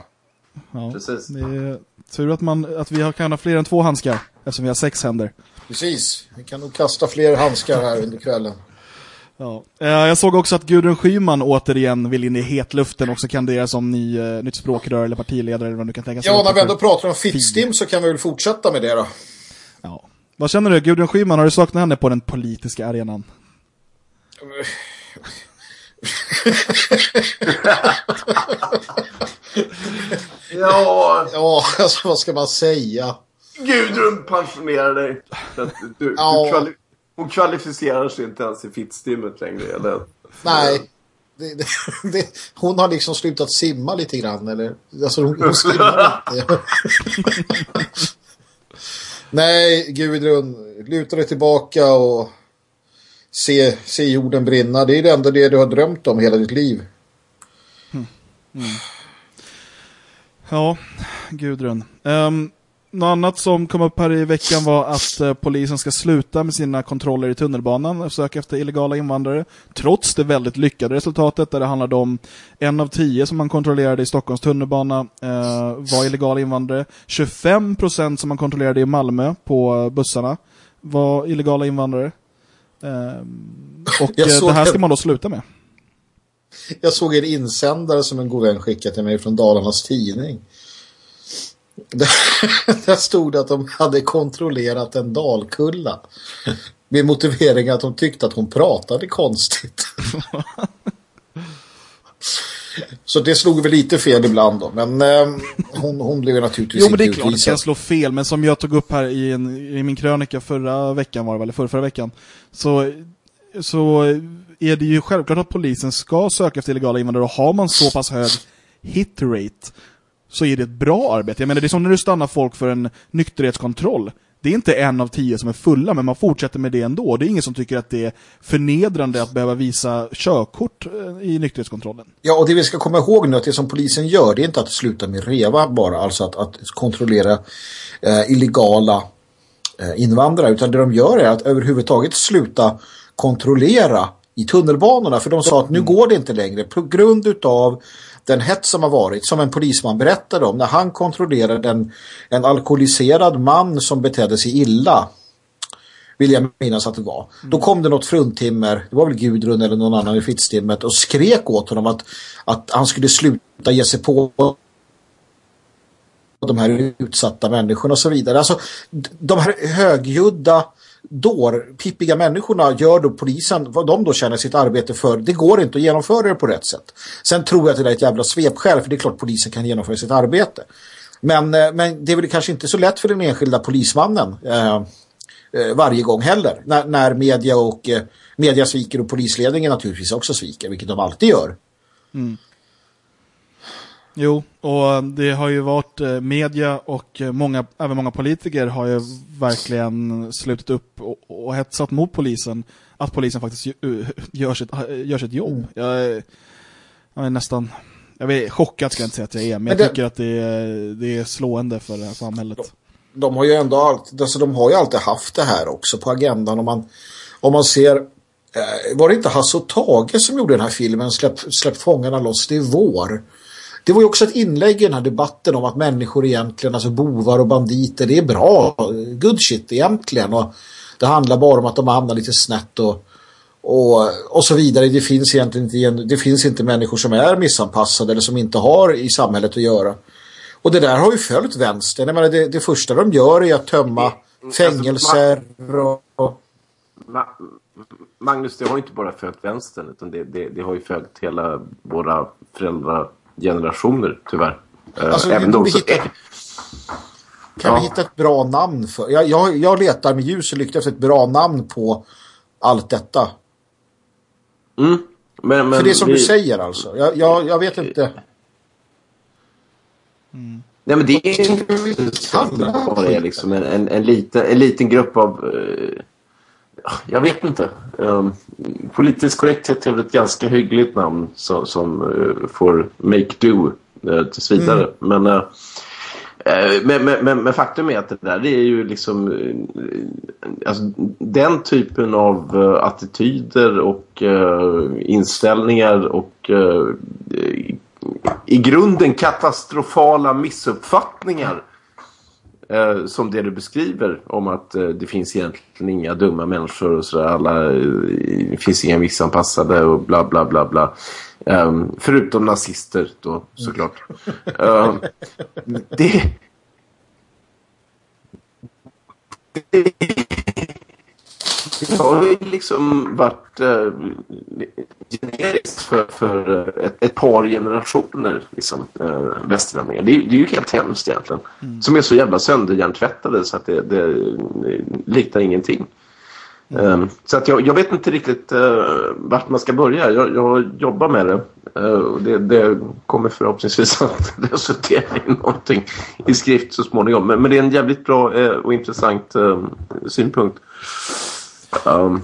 Ja, Precis. Det är tur att, man, att vi har, kan ha fler än två handskar, eftersom vi har sex händer. Precis. Vi kan nog kasta fler handskar här under kvällen. Ja. Eh, Jag såg också att Gudrun Schyman återigen vill in i hetluften och så kandidera som ny, eh, nytt språkrör eller partiledare eller vad du kan tänka sig. Ja, när vi ändå pratar om fittstim så kan vi väl fortsätta med det då. Ja. Vad känner du, Gudrun Schyman, har du saknat henne på den politiska arenan? Ja, Ja, alltså vad ska man säga? Gudrun pensionerar dig. Du, Ja. du kvali- hon kvalificerar sig inte ens i fittstimmet längre. Eller? Nej. Det, det, det, hon har liksom slutat simma lite grann. Eller, alltså hon, hon simmar inte. Nej, Gudrun, luta dig tillbaka och se, se jorden brinna. Det är det enda det du har drömt om hela ditt liv. Ja, Gudrun. Um, något annat som kom upp här i veckan var att eh, polisen ska sluta med sina kontroller i tunnelbanan och söka efter illegala invandrare. Trots det väldigt lyckade resultatet där det handlade om en av tio som man kontrollerade i Stockholms tunnelbana eh, var illegala invandrare. 25% som man kontrollerade i Malmö på eh, bussarna var illegala invandrare. Ehm, och det här ska man då sluta med. Jag såg en insändare som en god vän skickade till mig från Dalarnas tidning. Där, där stod det att de hade kontrollerat en dalkulla. Med motivering att de tyckte att hon pratade konstigt. Så det slog väl lite fel ibland då. Men eh, hon, hon blev naturligtvis Jo men det är klart det kan slå fel, men som jag tog upp här i, en, i min krönika förra veckan var det väl, eller förra, förra veckan, så, så är det ju självklart att polisen ska söka efter illegala invandrare och har man så pass hög hit rate så är det ett bra arbete. Jag menar det är som när du stannar folk för en nykterhetskontroll. Det är inte en av tio som är fulla, men man fortsätter med det ändå. Det är ingen som tycker att det är förnedrande att behöva visa körkort eh, i nykterhetskontrollen. Ja, och det vi ska komma ihåg nu att det som polisen gör det är inte att sluta med reva bara, alltså att, att kontrollera eh, illegala eh, invandrare, utan det de gör är att överhuvudtaget sluta kontrollera i tunnelbanorna, för de sa att nu går det inte längre på grund utav den hets som har varit, som en polisman berättade om, när han kontrollerade en, en alkoholiserad man som betedde sig illa vill jag minnas att det var. Då kom det något fruntimmer, det var väl Gudrun eller någon annan i fittstimmet och skrek åt honom att, att han skulle sluta ge sig på de här utsatta människorna och så vidare. Alltså de här högljudda dårpippiga människorna gör då polisen, vad de då känner sitt arbete för, det går inte att genomföra det på rätt sätt. Sen tror jag att det är ett jävla svepskäl, för det är klart polisen kan genomföra sitt arbete. Men, eh, men det är väl kanske inte så lätt för den enskilda polismannen eh, eh, varje gång heller. När, när media och eh, media sviker och polisledningen naturligtvis också sviker, vilket de alltid gör. Mm. Jo, och det har ju varit eh, media och eh, många, även många politiker har ju verkligen slutit upp och, och hetsat mot polisen. Att polisen faktiskt ju- gör sitt, gör sitt jobb. Jag, är, jag är nästan, jag är chockad ska jag inte säga att jag är, men, Men jag det- tycker att det är, det är slående för det här samhället. de har ju ändå alltid, alltså de har ju alltid haft det här också på agendan. Om man, om man ser, eh, var det inte Hasse och Tage som gjorde den här filmen, Släpp, släpp fångarna loss, det är vår. Det var ju också ett inlägg i den här debatten om att människor egentligen, alltså bovar och banditer, det är bra, good shit egentligen. Och det handlar bara om att de hamnar lite snett och, och, och så vidare. Det finns egentligen inte, det finns inte människor som är missanpassade eller som inte har i samhället att göra. Och det där har ju följt vänstern. Jag menar, det, det första de gör är att tömma alltså, fängelser och... Ma Magnus, det har ju inte bara följt vänstern utan det, det, det har ju följt hela våra föräldragenerationer, tyvärr. Eh, alltså, Även de som... Hitta... Kan ja. vi hitta ett bra namn för? Jag, jag, jag letar med ljus och lykta efter ett bra namn på allt detta. Mm. Men, men för det är som vi... du säger alltså. Jag, jag, jag vet inte. Mm. Nej men det är inte det är liksom en, en, en, liten, en liten grupp av uh, jag vet inte. Um, politisk korrekthet är väl ett ganska hyggligt namn som, som uh, får make do uh, tills vidare. Mm. Men, uh, men, men, men, faktum är att det där det är ju liksom alltså, den typen av attityder och inställningar och i grunden katastrofala missuppfattningar eh, som det du beskriver om att eh, det finns egentligen inga dumma människor och sådär. Alla, eh, det finns inga missanpassade och bla bla bla bla. Um, förutom nazister då såklart. um, det, det det har ju liksom varit eh, generiskt för, för eh, ett, ett, par generationer liksom, eh, västerlänningar. Det, det, är ju helt hemskt egentligen. Mm. Som är så jävla sönderhjärntvättade så att det, det liknar ingenting. Mm. Um, så att jag, jag, vet inte riktigt uh, vart man ska börja. Jag, jag jobbar med det. Uh, och det, det, kommer förhoppningsvis att resultera i någonting i skrift så småningom. Men, men det är en jävligt bra uh, och intressant synpunkt. Um,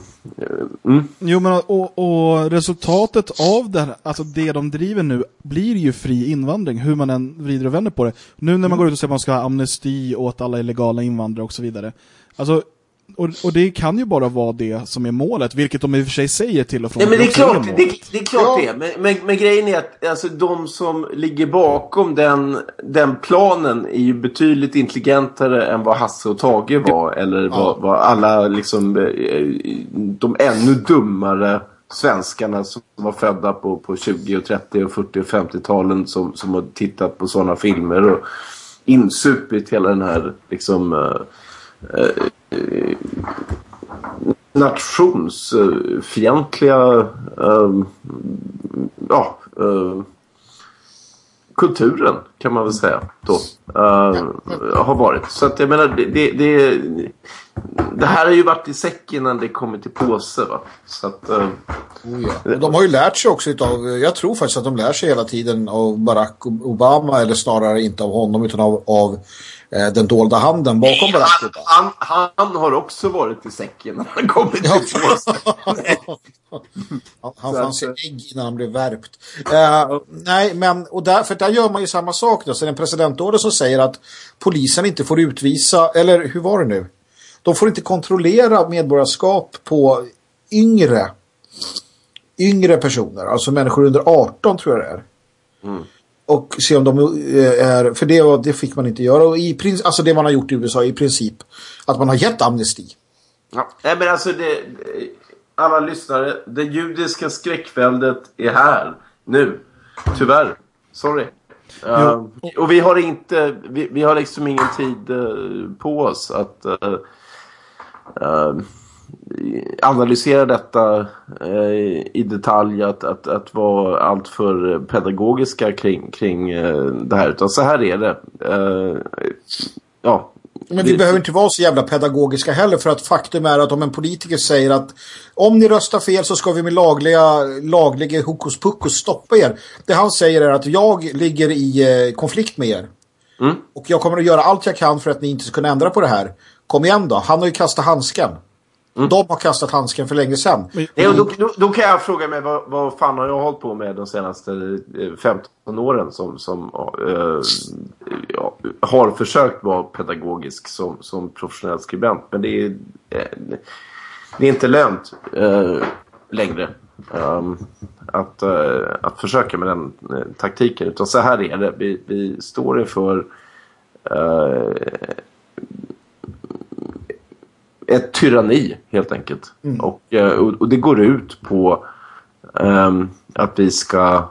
mm. Jo men och, och, resultatet av det här, alltså det de driver nu blir ju fri invandring, hur man än vrider och vänder på det. Nu när man mm. går ut och säger att man ska ha amnesti åt alla illegala invandrare och så vidare. Alltså och, och, det kan ju bara vara det som är målet, vilket de i och för sig säger till och från. Nej, men det är klart det, det, det, är klart ja. det. Men, men, men, grejen är att alltså, de som ligger bakom den, den planen är ju betydligt intelligentare än vad Hasse och Tage var. Eller ja. vad, vad, alla liksom, eh, de ännu dummare svenskarna som var födda på, på 20, och 30, och 40 och 50-talen som, som har tittat på sådana filmer och insupit hela den här liksom... Eh, eh, nationsfientliga eh, ja, eh, kulturen kan man väl säga då uh, har varit. Så att jag menar det, det, det, det, här har ju varit i säck innan det kommer till påse va. Så att, uh, oh ja. De har ju lärt sig också utav, jag tror faktiskt att de lär sig hela tiden av Barack Obama eller snarare inte av honom utan av, av den dolda handen bakom Barack Obama. Han, han, han, har också varit i säcken när han kommit till påse. han han fanns i ägg innan han blev värpt. Uh, nej, men och där, för där gör man ju samma sak. Då. Så en presidentorder som säger att polisen inte får utvisa, eller hur var det nu? De får inte kontrollera medborgarskap på yngre yngre personer, alltså människor under 18 tror jag det är. Mm. Och se om de eh, är, för det, det fick man inte göra. Och i princip, alltså det man har gjort i USA i princip, att man har gett amnesti. Ja, nej men alltså det, alla lyssnare, det judiska skräckväldet är här, nu. Tyvärr. Sorry. Uh, och vi har inte, vi, vi, har liksom ingen tid uh, på oss att uh, analysera detta i detalj, att, att, att vara alltför pedagogiska kring, kring det här. Utan så här är det. ja, men vi behöver inte vara så jävla pedagogiska heller för att faktum är att om en politiker säger att om ni röstar fel så ska vi med lagliga, lagliga hokus pokus stoppa er. Det han säger är att jag ligger i eh, konflikt med er. Mm. Och jag kommer att göra allt jag kan för att ni inte ska kunna ändra på det här. Kom igen då, han har ju kastat handsken. Mm. De har kastat handsken för länge sedan. Mm. Då, då, då, kan jag fråga mig vad, vad fan har jag hållit på med de senaste 15 eh, åren som, som äh, ja, har försökt vara pedagogisk som, som professionell skribent. Men det är, eh, det är inte lönt eh, längre um, att, att försöka med den taktiken. Utan så här är det. Vi, vi står inför ett tyranni helt enkelt. Mm. Och, och, det går ut på um, att vi ska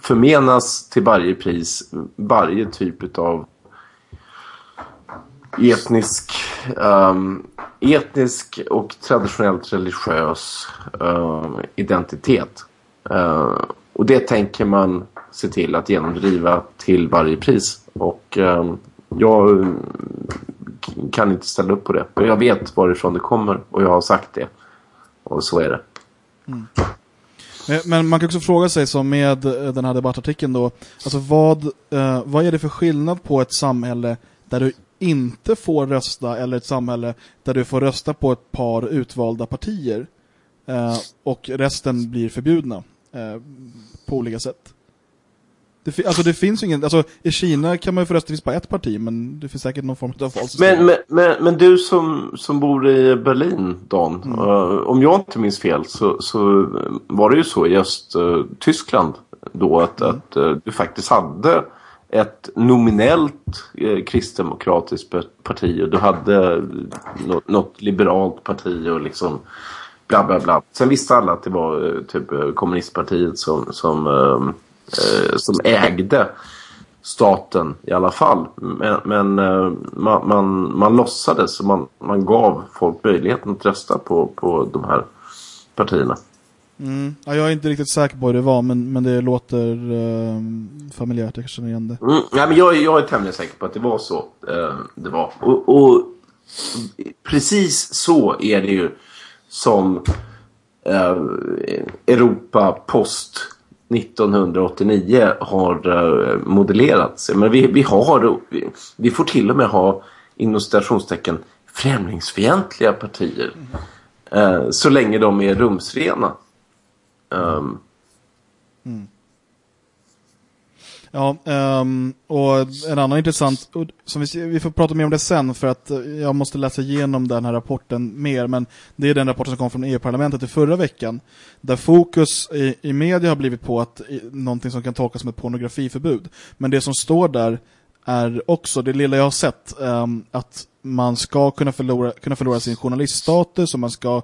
förmenas till varje pris varje typ av etnisk, um, etnisk och traditionellt religiös uh, identitet. Uh, och det tänker man se till att genomdriva till varje pris. Och um, jag kan inte ställa upp på det. Jag vet varifrån det kommer och jag har sagt det. Och så är det. Mm. Men man kan också fråga sig som med eh, den här debattartikeln då, alltså vad, eh, vad är det för skillnad på ett samhälle där du inte får rösta eller ett samhälle där du får rösta på ett par utvalda partier eh, och resten blir förbjudna eh, på olika sätt. Det, alltså det finns ingen, alltså i Kina kan man ju det finns bara ett parti men det finns säkert någon form av valsystem. Men, men, men, men, du som, som bor i Berlin, Dan, mm. uh, om jag inte minns fel så, så var det ju så i Östtyskland uh, då att, mm. att uh, du faktiskt hade ett nominellt eh, kristdemokratiskt parti och du hade något, något, liberalt parti och liksom bla bla bla. Sen visste alla att det var eh, typ eh, kommunistpartiet som, som, eh, eh, som ägde staten i alla fall. Men, men eh, man, man, man låtsades man, man gav folk möjligheten att rösta på, på de här partierna. Mm. Ja, jag är inte riktigt säker på hur det var, men, men det låter uh, familjärt, jag känner igen det. Mm. Ja, men jag, jag är tämligen säker på att det var så uh, det var. Och, och, precis så är det ju som uh, Europa post 1989 har eh, modellerats. Men vi, vi, har, vi, vi får till och med ha inom citationstecken främlingsfientliga partier. Mm. så länge de är rumsrena. Um. Mm. Ja, um, och en annan intressant, som vi, vi får prata mer om det sen för att eh, jag måste läsa igenom den här rapporten mer, men det är den rapporten som kom från EU-parlamentet i förra veckan, där fokus i, i media har blivit på att i, någonting som kan tolkas som ett pornografiförbud. Men det som står där är också, det lilla jag har sett, um, att man ska kunna förlora, kunna förlora sin journaliststatus och man ska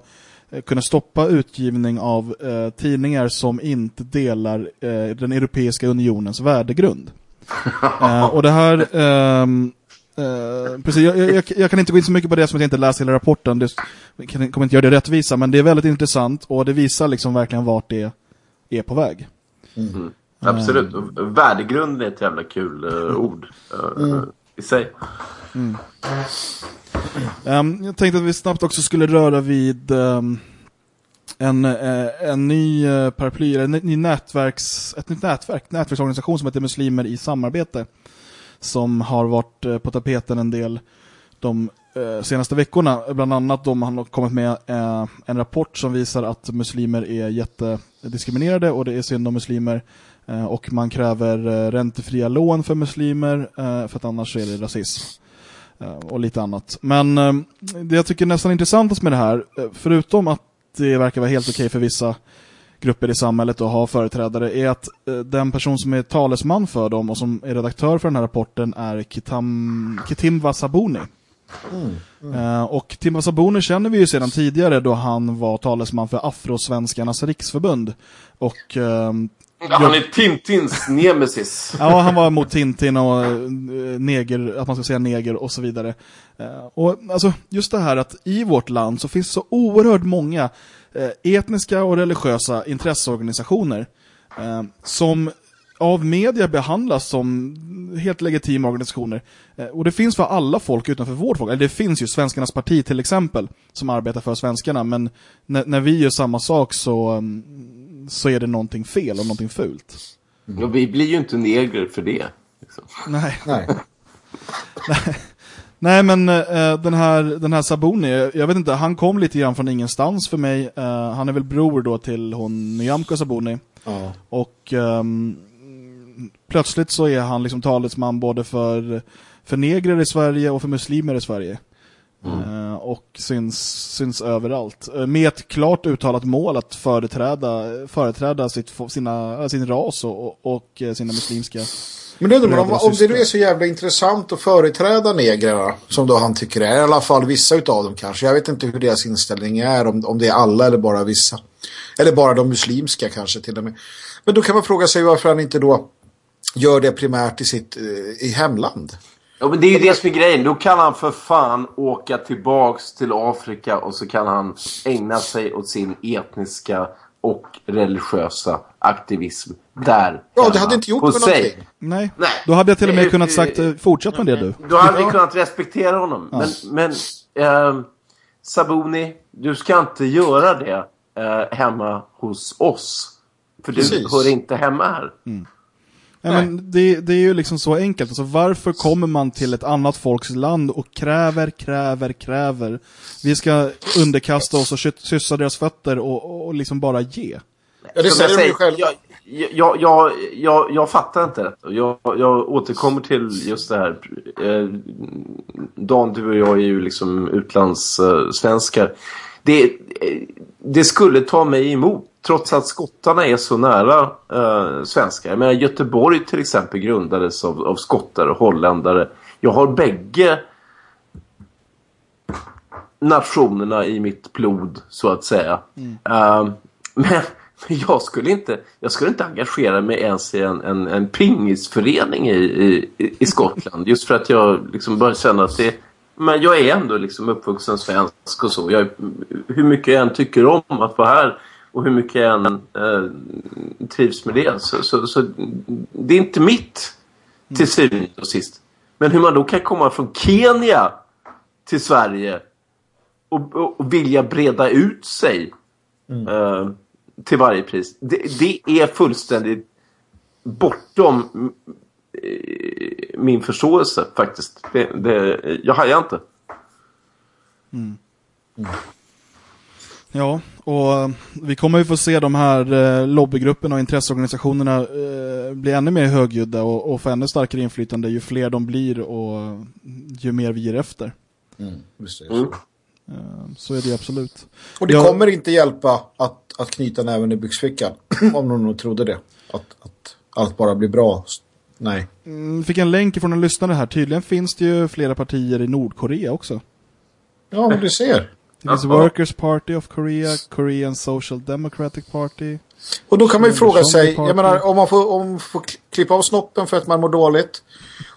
kunna stoppa utgivning av eh, tidningar som inte delar eh, den Europeiska unionens värdegrund. eh, och det här... Ehm, eh, precis, jag, jag, jag, kan inte gå in så mycket på det som att jag inte läst hela rapporten. Det kan, kommer inte göra det rättvisa, men det är väldigt intressant och det visar liksom verkligen vart det är på väg. Mm. Absolut. Värdegrunden är ett jävla kul ord mm. i sig. Mm. Um, jag tänkte att vi snabbt också skulle röra vid um, en, uh, en ny uh, paraply, en ny nätverks, ett nytt nätverk, nätverksorganisation som heter Muslimer i samarbete som har varit uh, på tapeten en del de senaste veckorna. Bland annat de har kommit med en rapport som visar att muslimer är jättediskriminerade och det är synd om muslimer och man kräver räntefria lån för muslimer för att annars är det rasism. Eh, och lite annat. Men eh, det jag tycker är nästan intressantast med det här, eh, förutom att det verkar vara helt okej okay för vissa grupper i samhället att ha företrädare, är att den person som är talesman för dem och som är redaktör för den här rapporten är Kitam, Kitimva Sabuni. Mm, mm. Och Timva Sabuni känner vi ju sedan tidigare då han var talesman för Afrosvenskarnas riksförbund. Och han är Tintins nemesis. ja, han var mot Tintin och eh, neger, att man ska säga neger och så vidare. Eh, och alltså, just det här att i vårt land så finns så oerhört många eh, etniska och religiösa intresseorganisationer som av media behandlas som helt legitima organisationer. Och det finns för alla folk utanför vårt folk. Eller det finns ju Svenskarnas parti till exempel som arbetar för svenskarna. Men när, när vi gör samma sak så mm, så är det någonting fel och någonting fult. Mm. Och vi blir ju inte neger för det. Liksom. Nej. Nej. Nej. men uh, den, här, den här Sabuni, jag vet inte, han kom lite grann från ingenstans för mig. Uh, han är väl bror då till hon Nyamko Sabuni. Ja. Och um, plötsligt så är han liksom talesman både för, för negrer i Sverige och för muslimer i Sverige. Mm. och syns, syns överallt. med ett klart uttalat mål att företräda, företräda sitt, sina, sin ras och, och, sina muslimska men det om, om det nu är så jävla intressant att företräda negrarna, som då han tycker är, i alla fall vissa utav dem kanske. Jag vet inte hur deras inställning är, om, om det är alla eller bara vissa. Eller bara de muslimska kanske till och med. Men då kan man fråga sig varför han inte då gör det primärt i sitt eh, i hemland. Ja, men det är ju det som är grejen. Då kan han för fan åka tillbaks till Afrika och så kan han ägna sig åt sin etniska och religiösa aktivism där. Ja, det hade inte gjort med någonting. Nej. Nej, då hade jag till och med kunnat sagt eh, fortsätt med det du. Då hade vi kunnat respektera honom. Ja. Men, men äh, Sabuni, du ska inte göra det äh, hemma hos oss. För Precis. du hör inte hemma här. Mm. Nej, men det, det, är ju liksom så enkelt. Alltså, varför kommer man till ett annat folks land och kräver, kräver, kräver? Vi ska underkasta oss och kyssa deras fötter och, och liksom bara ge. Ja, det säger de själv. Jag, jag, jag, jag, jag fattar inte det. Jag, jag återkommer till just det här. Eh, Dan, du och jag är ju liksom utlandssvenskar. Det, det skulle ta mig emot trots att skottarna är så nära eh, svenskar. Jag menar, Göteborg till exempel grundades av, av skottar och holländare. Jag har bägge nationerna i mitt blod så att säga. Mm. Men, men jag skulle inte jag skulle inte engagera mig ens i en, en, en pingisförening i, i, i Skottland. Just för att jag liksom börjar känna att det men jag är ändå liksom uppvuxen svensk och så. Jag, hur mycket jag än tycker om att vara här och hur mycket jag än äh, trivs med det. Så, så, så, det är inte mitt till syvende och sist. Men hur man då kan komma från Kenya till Sverige och, och, och vilja breda ut sig mm. äh, till varje pris. Det, det, är fullständigt bortom äh, min förståelse faktiskt. Det, det, jag hajar inte. Mm. Mm. Ja, och eh, vi kommer ju få se de här eh, lobbygrupperna och intresseorganisationerna eh, bli ännu mer högljudda och, och få ännu starkare inflytande ju fler de blir och ju mer vi ger efter. Mm, visst är det så. Så är det absolut. Och det Jag... kommer inte hjälpa att, att knyta näven i byxfickan, om någon trodde det. Att, att allt bara blir bra. Nej. Mm, fick en länk från en lyssnare här. Tydligen finns det ju flera partier i Nordkorea också. Ja, men du ser. Det finns Workers Party of Korea, Korean Social Democratic Party. Och då kan man ju fråga sig, jag menar om man, får, om man får klippa av snoppen för att man mår dåligt.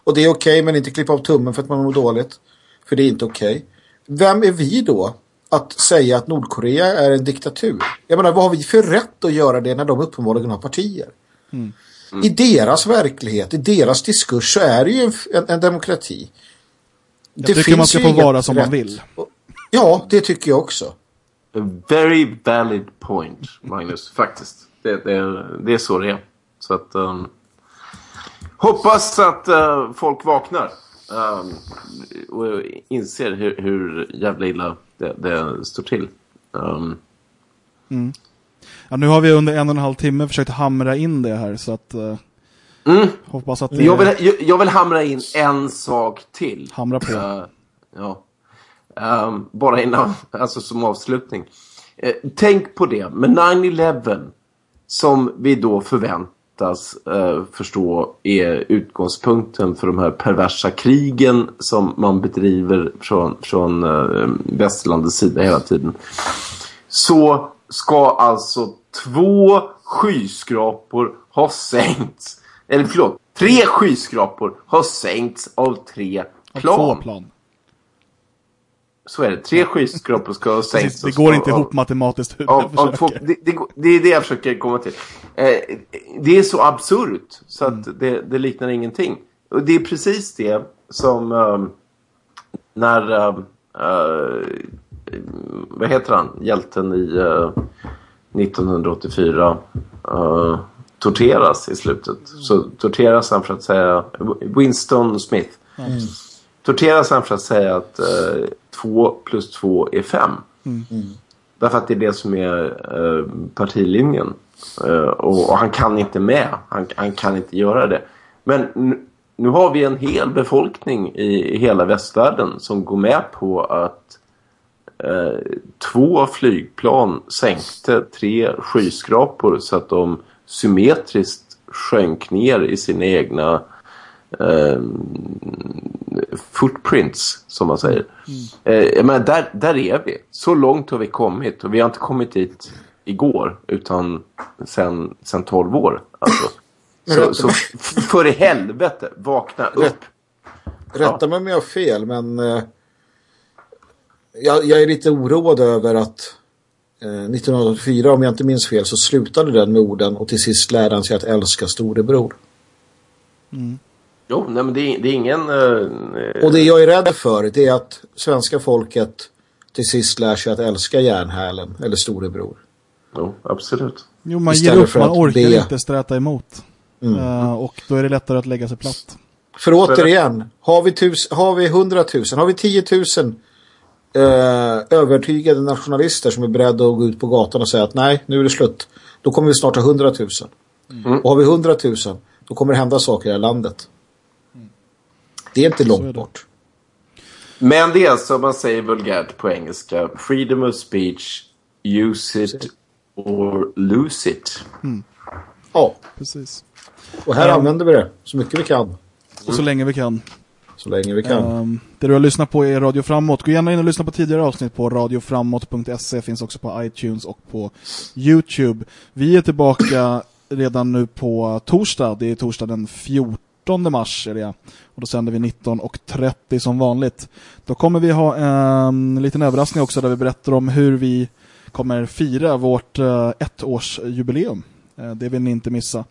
Och det är okej okay, men inte klippa av tummen för att man mår dåligt. För det är inte okej. Okay. Vem är vi då att säga att Nordkorea är en diktatur? Jag menar, vad har vi för rätt att göra det när de uppenbarligen har partier? Mm. Mm. I deras verklighet, i deras diskurs så är det ju en, en, en demokrati. Jag det tycker man ska få vara som rätt. man vill. Ja, det tycker jag också. A very valid point, Magnus, faktiskt. Det, det, det är så det är. Så att... Um, hoppas att uh, folk vaknar. Um, och inser hur, hur jävla illa det, det står till. Um, mm. Ja, nu har vi under en och en halv timme försökt hamra in det här så att... Uh, mm. Hoppas att det... jag, vill, jag, jag, vill hamra in en sak till. Hamra på. Uh, ja. Um, bara innan, alltså som avslutning. Uh, tänk på det, med 9-11 som vi då förväntas uh, förstå är utgångspunkten för de här perversa krigen som man bedriver från, från uh, västerlandets sida hela tiden. Så ska alltså två skyskrapor ha sänkts. Eller förlåt, tre skyskrapor har sänkts av tre plan. Av två plan. Så är det. Tre skyskrapor ska ha sänkts. Det går inte ihop matematiskt. Av, av två, det, det, det, är det jag försöker komma till. Eh, det är så absurt så att mm. det, det, liknar ingenting. Och det är precis det som um, när... Uh, uh, vad heter han? Hjälten i uh, 1984 torteras i slutet. Så torteras han för att säga... Winston Smith. Mm torteras han för att säga att eh, 2 plus 2 är 5. Mm. Därför att det är det som är eh, partilinjen. Eh, och, och, han kan inte med. Han, han kan inte göra det. Men nu, nu har vi en hel befolkning i, i hela västvärlden som går med på att eh, två flygplan sänkte tre skyskrapor så att de symmetriskt sjönk ner i sina egna eh, footprints som man säger. Mm. Eh, men där, där är vi. Så långt har vi kommit och vi har inte kommit dit igår utan sen, sen 12 år. Alltså. så, så för i helvete, vakna upp. Rätt, rätta mig om jag har fel men eh, jag, jag, är lite oroad över att eh, 1984 om jag inte minns fel så slutade den med orden och till sist lärde han sig att älska storebror. Mm. Jo, nej, men det är, det är ingen... Uh, och det jag är rädd för det är att svenska folket till sist lär sig att älska järnhälen eller storebror. Jo, absolut. Jo, man Istället ger upp, man orkar be. inte sträta emot. Mm. Uh, och då är det lättare att lägga sig platt. För återigen, har vi, tus, har vi 100 000, har vi 10 000 uh, övertygade nationalister som är beredda att gå ut på gatan och säga att nej, nu är det slut. Då kommer vi snart ha 100 000. Mm. Och har vi 100 000, då kommer det hända saker i landet. Det är inte långt är bort. Men det är som man säger vulgärt på engelska. Freedom of speech, use it or lose it. Mm. Ja, precis. Och här um, använder vi det så mycket vi kan. Och så länge vi kan. Så länge vi kan. Um, det du har lyssnat på är Radio Framåt. Gå gärna in och lyssna på tidigare avsnitt på radioframåt.se. Finns också på iTunes och på Youtube. Vi är tillbaka redan nu på torsdag. Det är torsdag den 14 18 mars är det och då sänder vi 19.30 som vanligt. Då kommer vi ha en liten överraskning också där vi berättar om hur vi kommer fira vårt eh, ettårsjubileum. Eh, det vill ni inte missa.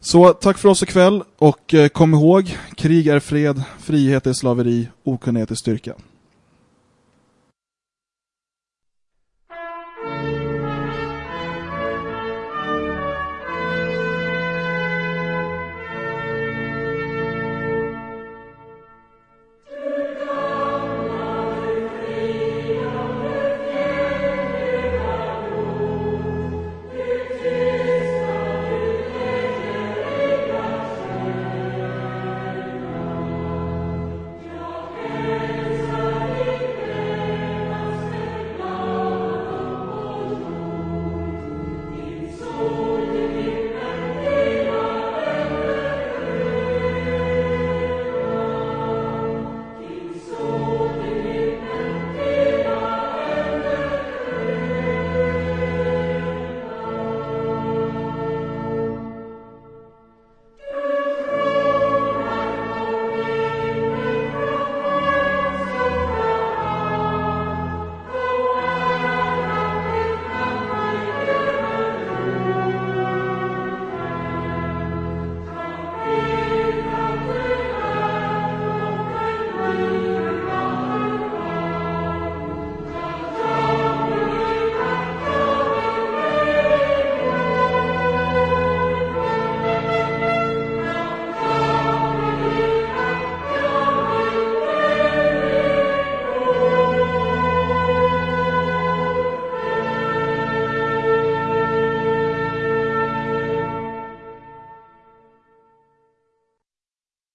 Så tack för oss ikväll och eh, kom ihåg, krig är fred, frihet är slaveri, okunnighet är styrka.